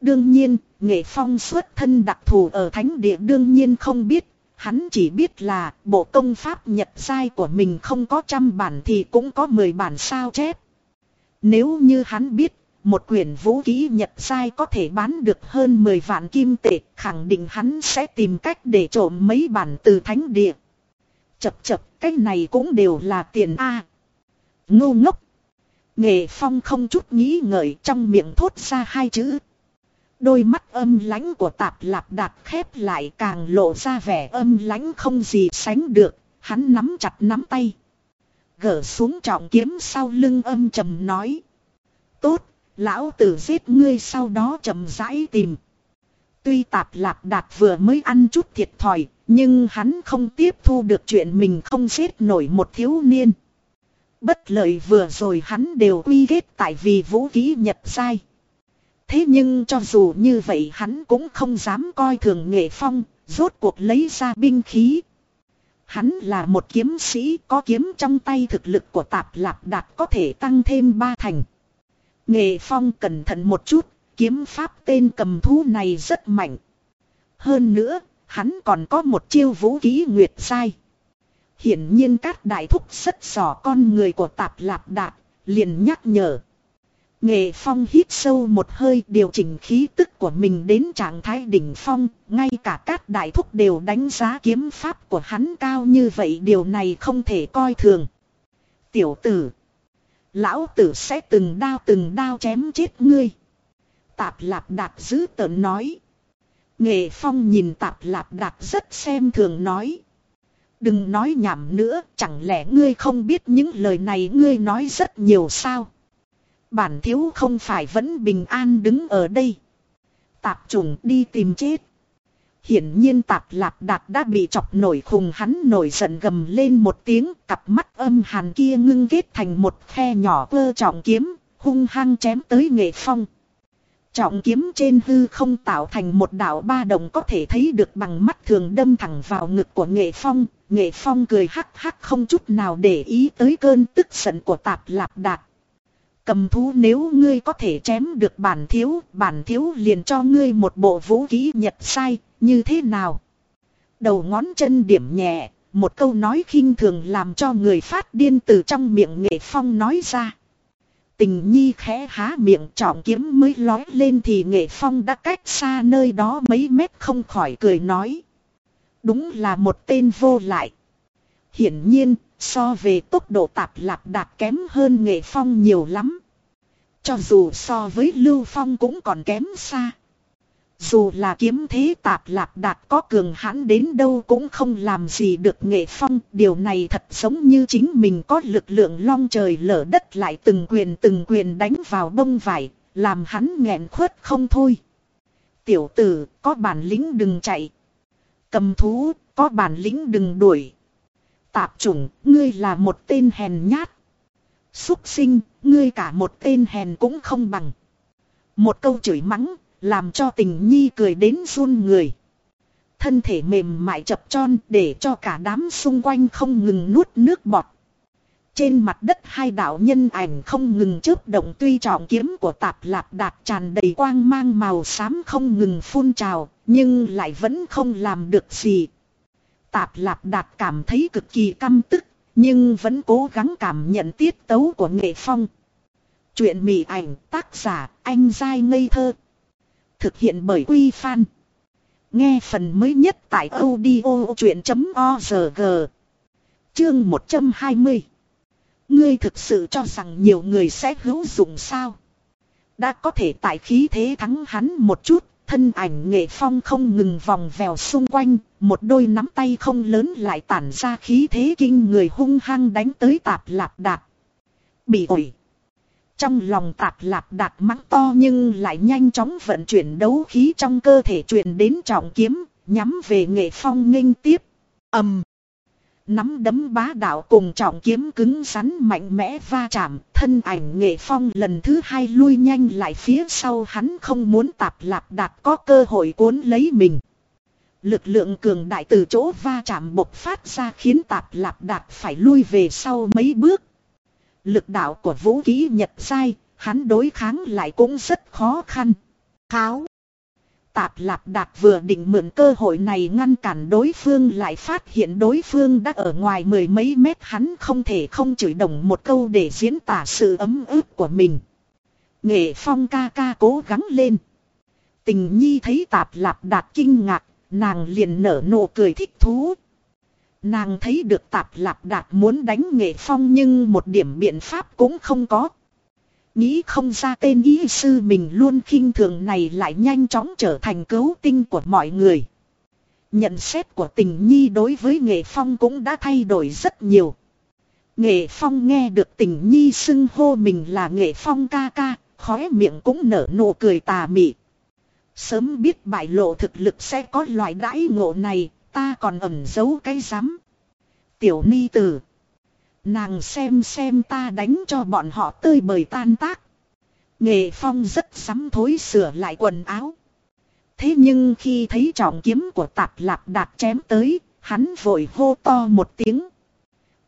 Đương nhiên, nghệ phong xuất thân đặc thù ở thánh địa đương nhiên không biết Hắn chỉ biết là bộ công pháp nhật sai của mình không có trăm bản thì cũng có mười bản sao chép. Nếu như hắn biết một quyển vũ ký nhật sai có thể bán được hơn 10 vạn kim tệ, khẳng định hắn sẽ tìm cách để trộm mấy bản từ thánh địa. Chập chập, cái này cũng đều là tiền A. À, Ngu ngốc. Nghệ phong không chút nghĩ ngợi trong miệng thốt ra hai chữ Đôi mắt âm lãnh của tạp lạp đạt khép lại càng lộ ra vẻ âm lãnh không gì sánh được, hắn nắm chặt nắm tay. Gỡ xuống trọng kiếm sau lưng âm trầm nói. Tốt, lão tử giết ngươi sau đó trầm rãi tìm. Tuy tạp lạp đạt vừa mới ăn chút thiệt thòi, nhưng hắn không tiếp thu được chuyện mình không giết nổi một thiếu niên. Bất lợi vừa rồi hắn đều quy kết tại vì vũ khí nhật sai. Thế nhưng cho dù như vậy hắn cũng không dám coi thường nghệ phong, rốt cuộc lấy ra binh khí. Hắn là một kiếm sĩ có kiếm trong tay thực lực của tạp lạp đạt có thể tăng thêm ba thành. Nghệ phong cẩn thận một chút, kiếm pháp tên cầm thú này rất mạnh. Hơn nữa, hắn còn có một chiêu vũ khí nguyệt sai. Hiển nhiên các đại thúc rất sỏ con người của tạp lạp đạt, liền nhắc nhở. Nghệ phong hít sâu một hơi điều chỉnh khí tức của mình đến trạng thái đỉnh phong, ngay cả các đại thúc đều đánh giá kiếm pháp của hắn cao như vậy điều này không thể coi thường. Tiểu tử, lão tử sẽ từng đao từng đao chém chết ngươi. Tạp lạp đạp giữ tợn nói. Nghệ phong nhìn tạp lạp đạp rất xem thường nói. Đừng nói nhảm nữa, chẳng lẽ ngươi không biết những lời này ngươi nói rất nhiều sao? Bản thiếu không phải vẫn bình an đứng ở đây. Tạp trùng đi tìm chết. Hiển nhiên tạp lạp đạt đã bị chọc nổi khùng hắn nổi giận gầm lên một tiếng cặp mắt âm hàn kia ngưng kết thành một khe nhỏ cơ trọng kiếm, hung hăng chém tới nghệ phong. Trọng kiếm trên hư không tạo thành một đạo ba đồng có thể thấy được bằng mắt thường đâm thẳng vào ngực của nghệ phong. Nghệ phong cười hắc hắc không chút nào để ý tới cơn tức giận của tạp lạp đạt. Cầm thú nếu ngươi có thể chém được bản thiếu, bản thiếu liền cho ngươi một bộ vũ khí nhật sai, như thế nào? Đầu ngón chân điểm nhẹ, một câu nói khinh thường làm cho người phát điên từ trong miệng nghệ phong nói ra. Tình nhi khẽ há miệng trọng kiếm mới lói lên thì nghệ phong đã cách xa nơi đó mấy mét không khỏi cười nói. Đúng là một tên vô lại. Hiển nhiên, so về tốc độ tạp lạp đạt kém hơn nghệ phong nhiều lắm. Cho dù so với lưu phong cũng còn kém xa. Dù là kiếm thế tạp lạp đạt có cường hãn đến đâu cũng không làm gì được nghệ phong. Điều này thật giống như chính mình có lực lượng long trời lở đất lại từng quyền từng quyền đánh vào bông vải. Làm hắn nghẹn khuất không thôi. Tiểu tử, có bản lĩnh đừng chạy. Cầm thú, có bản lĩnh đừng đuổi. Tạp chủng ngươi là một tên hèn nhát. Xúc sinh ngươi cả một tên hèn cũng không bằng. Một câu chửi mắng làm cho tình nhi cười đến run người. Thân thể mềm mại chập tròn để cho cả đám xung quanh không ngừng nuốt nước bọt. Trên mặt đất hai đạo nhân ảnh không ngừng chớp động tuy trọng kiếm của tạp lạp đạt tràn đầy quang mang màu xám không ngừng phun trào, nhưng lại vẫn không làm được gì. Tạp lạp đạt cảm thấy cực kỳ căm tức, nhưng vẫn cố gắng cảm nhận tiết tấu của nghệ phong. Chuyện mỉ ảnh tác giả anh dai ngây thơ Thực hiện bởi Quy Phan. Nghe phần mới nhất tại audio chuyện.org. Chương 120. Ngươi thực sự cho rằng nhiều người sẽ hữu dụng sao? Đã có thể tại khí thế thắng hắn một chút, thân ảnh nghệ phong không ngừng vòng vèo xung quanh, một đôi nắm tay không lớn lại tản ra khí thế kinh người hung hăng đánh tới tạp lạp đạp. Bị ổi. Trong lòng tạp lạp đạp mắng to nhưng lại nhanh chóng vận chuyển đấu khí trong cơ thể truyền đến trọng kiếm, nhắm về nghệ phong nghênh tiếp. ầm Nắm đấm bá đạo cùng trọng kiếm cứng rắn mạnh mẽ va chạm, thân ảnh nghệ phong lần thứ hai lui nhanh lại phía sau hắn không muốn tạp lạp đạt có cơ hội cuốn lấy mình. Lực lượng cường đại từ chỗ va chạm bộc phát ra khiến tạp lạp đạt phải lui về sau mấy bước. Lực đạo của vũ khí nhật sai, hắn đối kháng lại cũng rất khó khăn. Kháo. Tạp lạp đạt vừa định mượn cơ hội này ngăn cản đối phương lại phát hiện đối phương đã ở ngoài mười mấy mét hắn không thể không chửi đồng một câu để diễn tả sự ấm ức của mình. Nghệ phong ca ca cố gắng lên. Tình nhi thấy tạp lạp đạt kinh ngạc, nàng liền nở nụ cười thích thú. Nàng thấy được tạp lạp đạt muốn đánh nghệ phong nhưng một điểm biện pháp cũng không có. Nghĩ không ra tên ý sư mình luôn khinh thường này lại nhanh chóng trở thành cứu tinh của mọi người. Nhận xét của tình nhi đối với nghệ phong cũng đã thay đổi rất nhiều. Nghệ phong nghe được tình nhi xưng hô mình là nghệ phong ca ca, khóe miệng cũng nở nụ cười tà mị. Sớm biết bại lộ thực lực sẽ có loại đãi ngộ này, Ta còn ẩn giấu cái rắm Tiểu ni tử. Nàng xem xem ta đánh cho bọn họ tơi bời tan tác. Nghệ phong rất sắm thối sửa lại quần áo. Thế nhưng khi thấy trọng kiếm của tạp lạp đạt chém tới, hắn vội hô to một tiếng.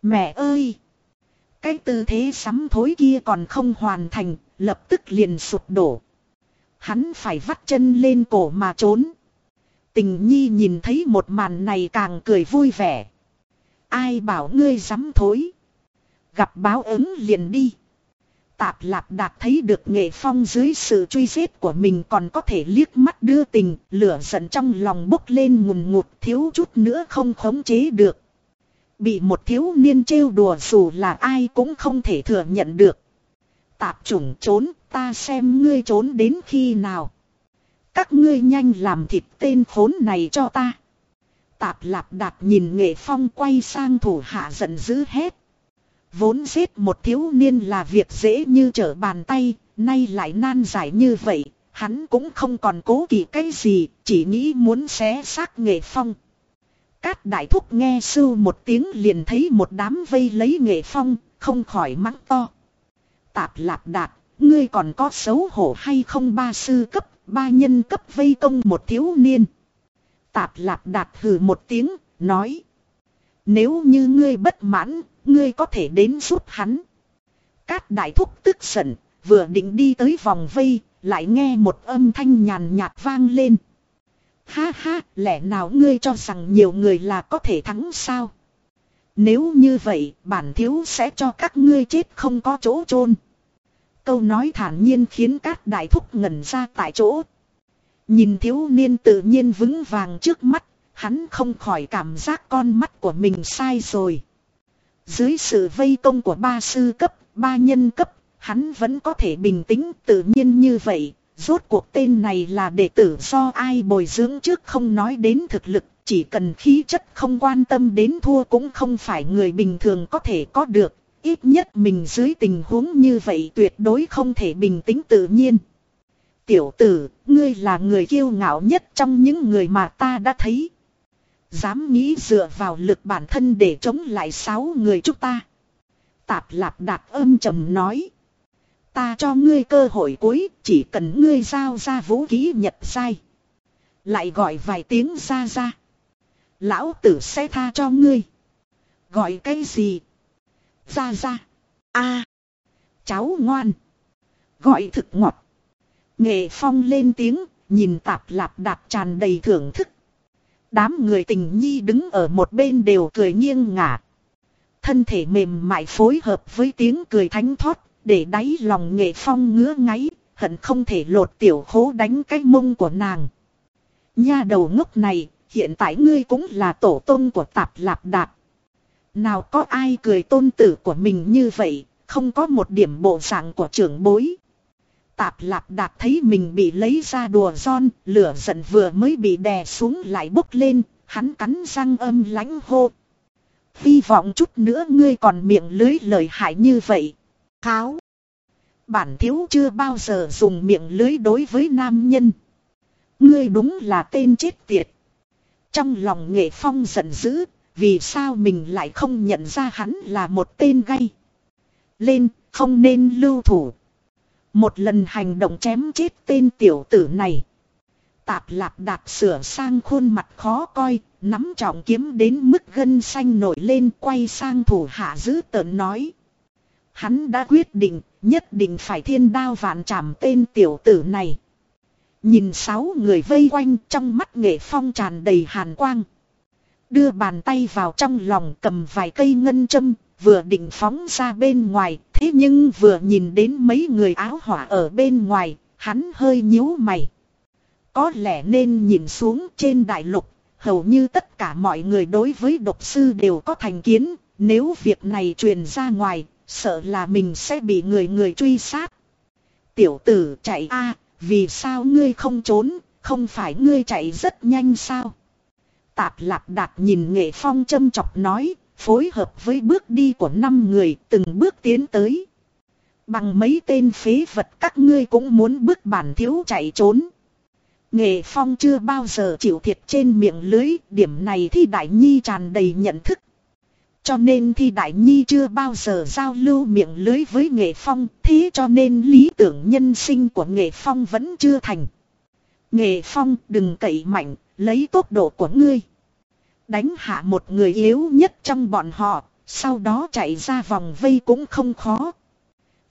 Mẹ ơi! Cái tư thế sắm thối kia còn không hoàn thành, lập tức liền sụp đổ. Hắn phải vắt chân lên cổ mà trốn. Tình nhi nhìn thấy một màn này càng cười vui vẻ. Ai bảo ngươi dám thối. Gặp báo ứng liền đi. Tạp lạp đạt thấy được nghệ phong dưới sự truy giết của mình còn có thể liếc mắt đưa tình, lửa giận trong lòng bốc lên ngùn ngụt thiếu chút nữa không khống chế được. Bị một thiếu niên trêu đùa dù là ai cũng không thể thừa nhận được. Tạp chủng trốn, ta xem ngươi trốn đến khi nào. Các ngươi nhanh làm thịt tên khốn này cho ta. Tạp lạp đạt nhìn nghệ phong quay sang thủ hạ giận dữ hết. Vốn giết một thiếu niên là việc dễ như trở bàn tay, nay lại nan giải như vậy, hắn cũng không còn cố kỵ cái gì, chỉ nghĩ muốn xé xác nghệ phong. Cát đại thúc nghe sưu một tiếng liền thấy một đám vây lấy nghệ phong, không khỏi mắng to. Tạp lạp đạt, ngươi còn có xấu hổ hay không ba sư cấp, ba nhân cấp vây công một thiếu niên. Tạp lạp đạt hừ một tiếng, nói. Nếu như ngươi bất mãn, ngươi có thể đến giúp hắn. Cát đại thúc tức giận, vừa định đi tới vòng vây, lại nghe một âm thanh nhàn nhạt vang lên. Ha ha, lẽ nào ngươi cho rằng nhiều người là có thể thắng sao? Nếu như vậy, bản thiếu sẽ cho các ngươi chết không có chỗ chôn. Câu nói thản nhiên khiến các đại thúc ngẩn ra tại chỗ. Nhìn thiếu niên tự nhiên vững vàng trước mắt, hắn không khỏi cảm giác con mắt của mình sai rồi. Dưới sự vây công của ba sư cấp, ba nhân cấp, hắn vẫn có thể bình tĩnh tự nhiên như vậy. Rốt cuộc tên này là đệ tử do ai bồi dưỡng trước không nói đến thực lực, chỉ cần khí chất không quan tâm đến thua cũng không phải người bình thường có thể có được. Ít nhất mình dưới tình huống như vậy tuyệt đối không thể bình tĩnh tự nhiên. Tiểu tử, ngươi là người kiêu ngạo nhất trong những người mà ta đã thấy. Dám nghĩ dựa vào lực bản thân để chống lại sáu người chúng ta. Tạp lạp đạp âm trầm nói. Ta cho ngươi cơ hội cuối, chỉ cần ngươi giao ra vũ khí nhật sai. Lại gọi vài tiếng ra ra. Lão tử sẽ tha cho ngươi. Gọi cái gì? Ra ra. a Cháu ngoan. Gọi thực ngọt. Nghệ phong lên tiếng, nhìn tạp lạp đạp tràn đầy thưởng thức. Đám người tình nhi đứng ở một bên đều cười nghiêng ngả. Thân thể mềm mại phối hợp với tiếng cười thánh thót, để đáy lòng nghệ phong ngứa ngáy, hận không thể lột tiểu khố đánh cái mông của nàng. Nha đầu ngốc này, hiện tại ngươi cũng là tổ tôn của tạp lạp đạp, Nào có ai cười tôn tử của mình như vậy, không có một điểm bộ dạng của trưởng bối. Tạp lạp đạp thấy mình bị lấy ra đùa giòn, lửa giận vừa mới bị đè xuống lại bốc lên, hắn cắn răng âm lãnh hô. Hy vọng chút nữa ngươi còn miệng lưới lời hại như vậy. Kháo. Bản thiếu chưa bao giờ dùng miệng lưới đối với nam nhân. Ngươi đúng là tên chết tiệt. Trong lòng nghệ phong giận dữ, vì sao mình lại không nhận ra hắn là một tên gay. Lên, không nên lưu thủ. Một lần hành động chém chết tên tiểu tử này. Tạp lạp đạp sửa sang khuôn mặt khó coi, nắm trọng kiếm đến mức gân xanh nổi lên quay sang thủ hạ giữ tợn nói. Hắn đã quyết định, nhất định phải thiên đao vạn trảm tên tiểu tử này. Nhìn sáu người vây quanh trong mắt nghệ phong tràn đầy hàn quang. Đưa bàn tay vào trong lòng cầm vài cây ngân châm, vừa định phóng ra bên ngoài, thế nhưng vừa nhìn đến mấy người áo hỏa ở bên ngoài, hắn hơi nhíu mày. Có lẽ nên nhìn xuống trên đại lục, hầu như tất cả mọi người đối với độc sư đều có thành kiến, nếu việc này truyền ra ngoài, sợ là mình sẽ bị người người truy sát. Tiểu tử chạy a vì sao ngươi không trốn, không phải ngươi chạy rất nhanh sao? Tạp lạp đạt nhìn nghệ phong châm chọc nói, phối hợp với bước đi của năm người từng bước tiến tới. Bằng mấy tên phế vật các ngươi cũng muốn bước bản thiếu chạy trốn. Nghệ phong chưa bao giờ chịu thiệt trên miệng lưới, điểm này thì đại nhi tràn đầy nhận thức. Cho nên thì đại nhi chưa bao giờ giao lưu miệng lưới với nghệ phong, thế cho nên lý tưởng nhân sinh của nghệ phong vẫn chưa thành. Nghệ phong đừng cậy mạnh, lấy tốc độ của ngươi. Đánh hạ một người yếu nhất trong bọn họ, sau đó chạy ra vòng vây cũng không khó.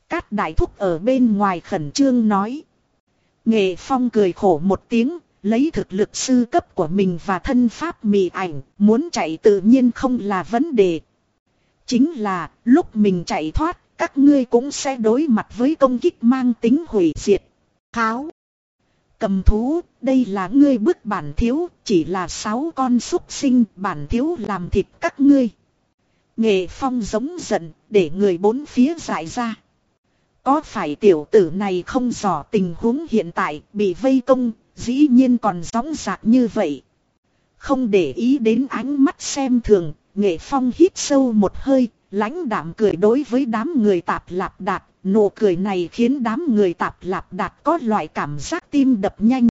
Cát đại thúc ở bên ngoài khẩn trương nói. Nghệ phong cười khổ một tiếng, lấy thực lực sư cấp của mình và thân pháp mị ảnh, muốn chạy tự nhiên không là vấn đề. Chính là, lúc mình chạy thoát, các ngươi cũng sẽ đối mặt với công kích mang tính hủy diệt. Kháo. Cầm thú, đây là ngươi bức bản thiếu, chỉ là sáu con súc sinh, bản thiếu làm thịt các ngươi. Nghệ phong giống giận, để người bốn phía giải ra. Có phải tiểu tử này không dò tình huống hiện tại, bị vây công, dĩ nhiên còn gióng giạc như vậy. Không để ý đến ánh mắt xem thường, nghệ phong hít sâu một hơi, lãnh đạm cười đối với đám người tạp lạp đạp nụ cười này khiến đám người tạp lạp đạt có loại cảm giác tim đập nhanh.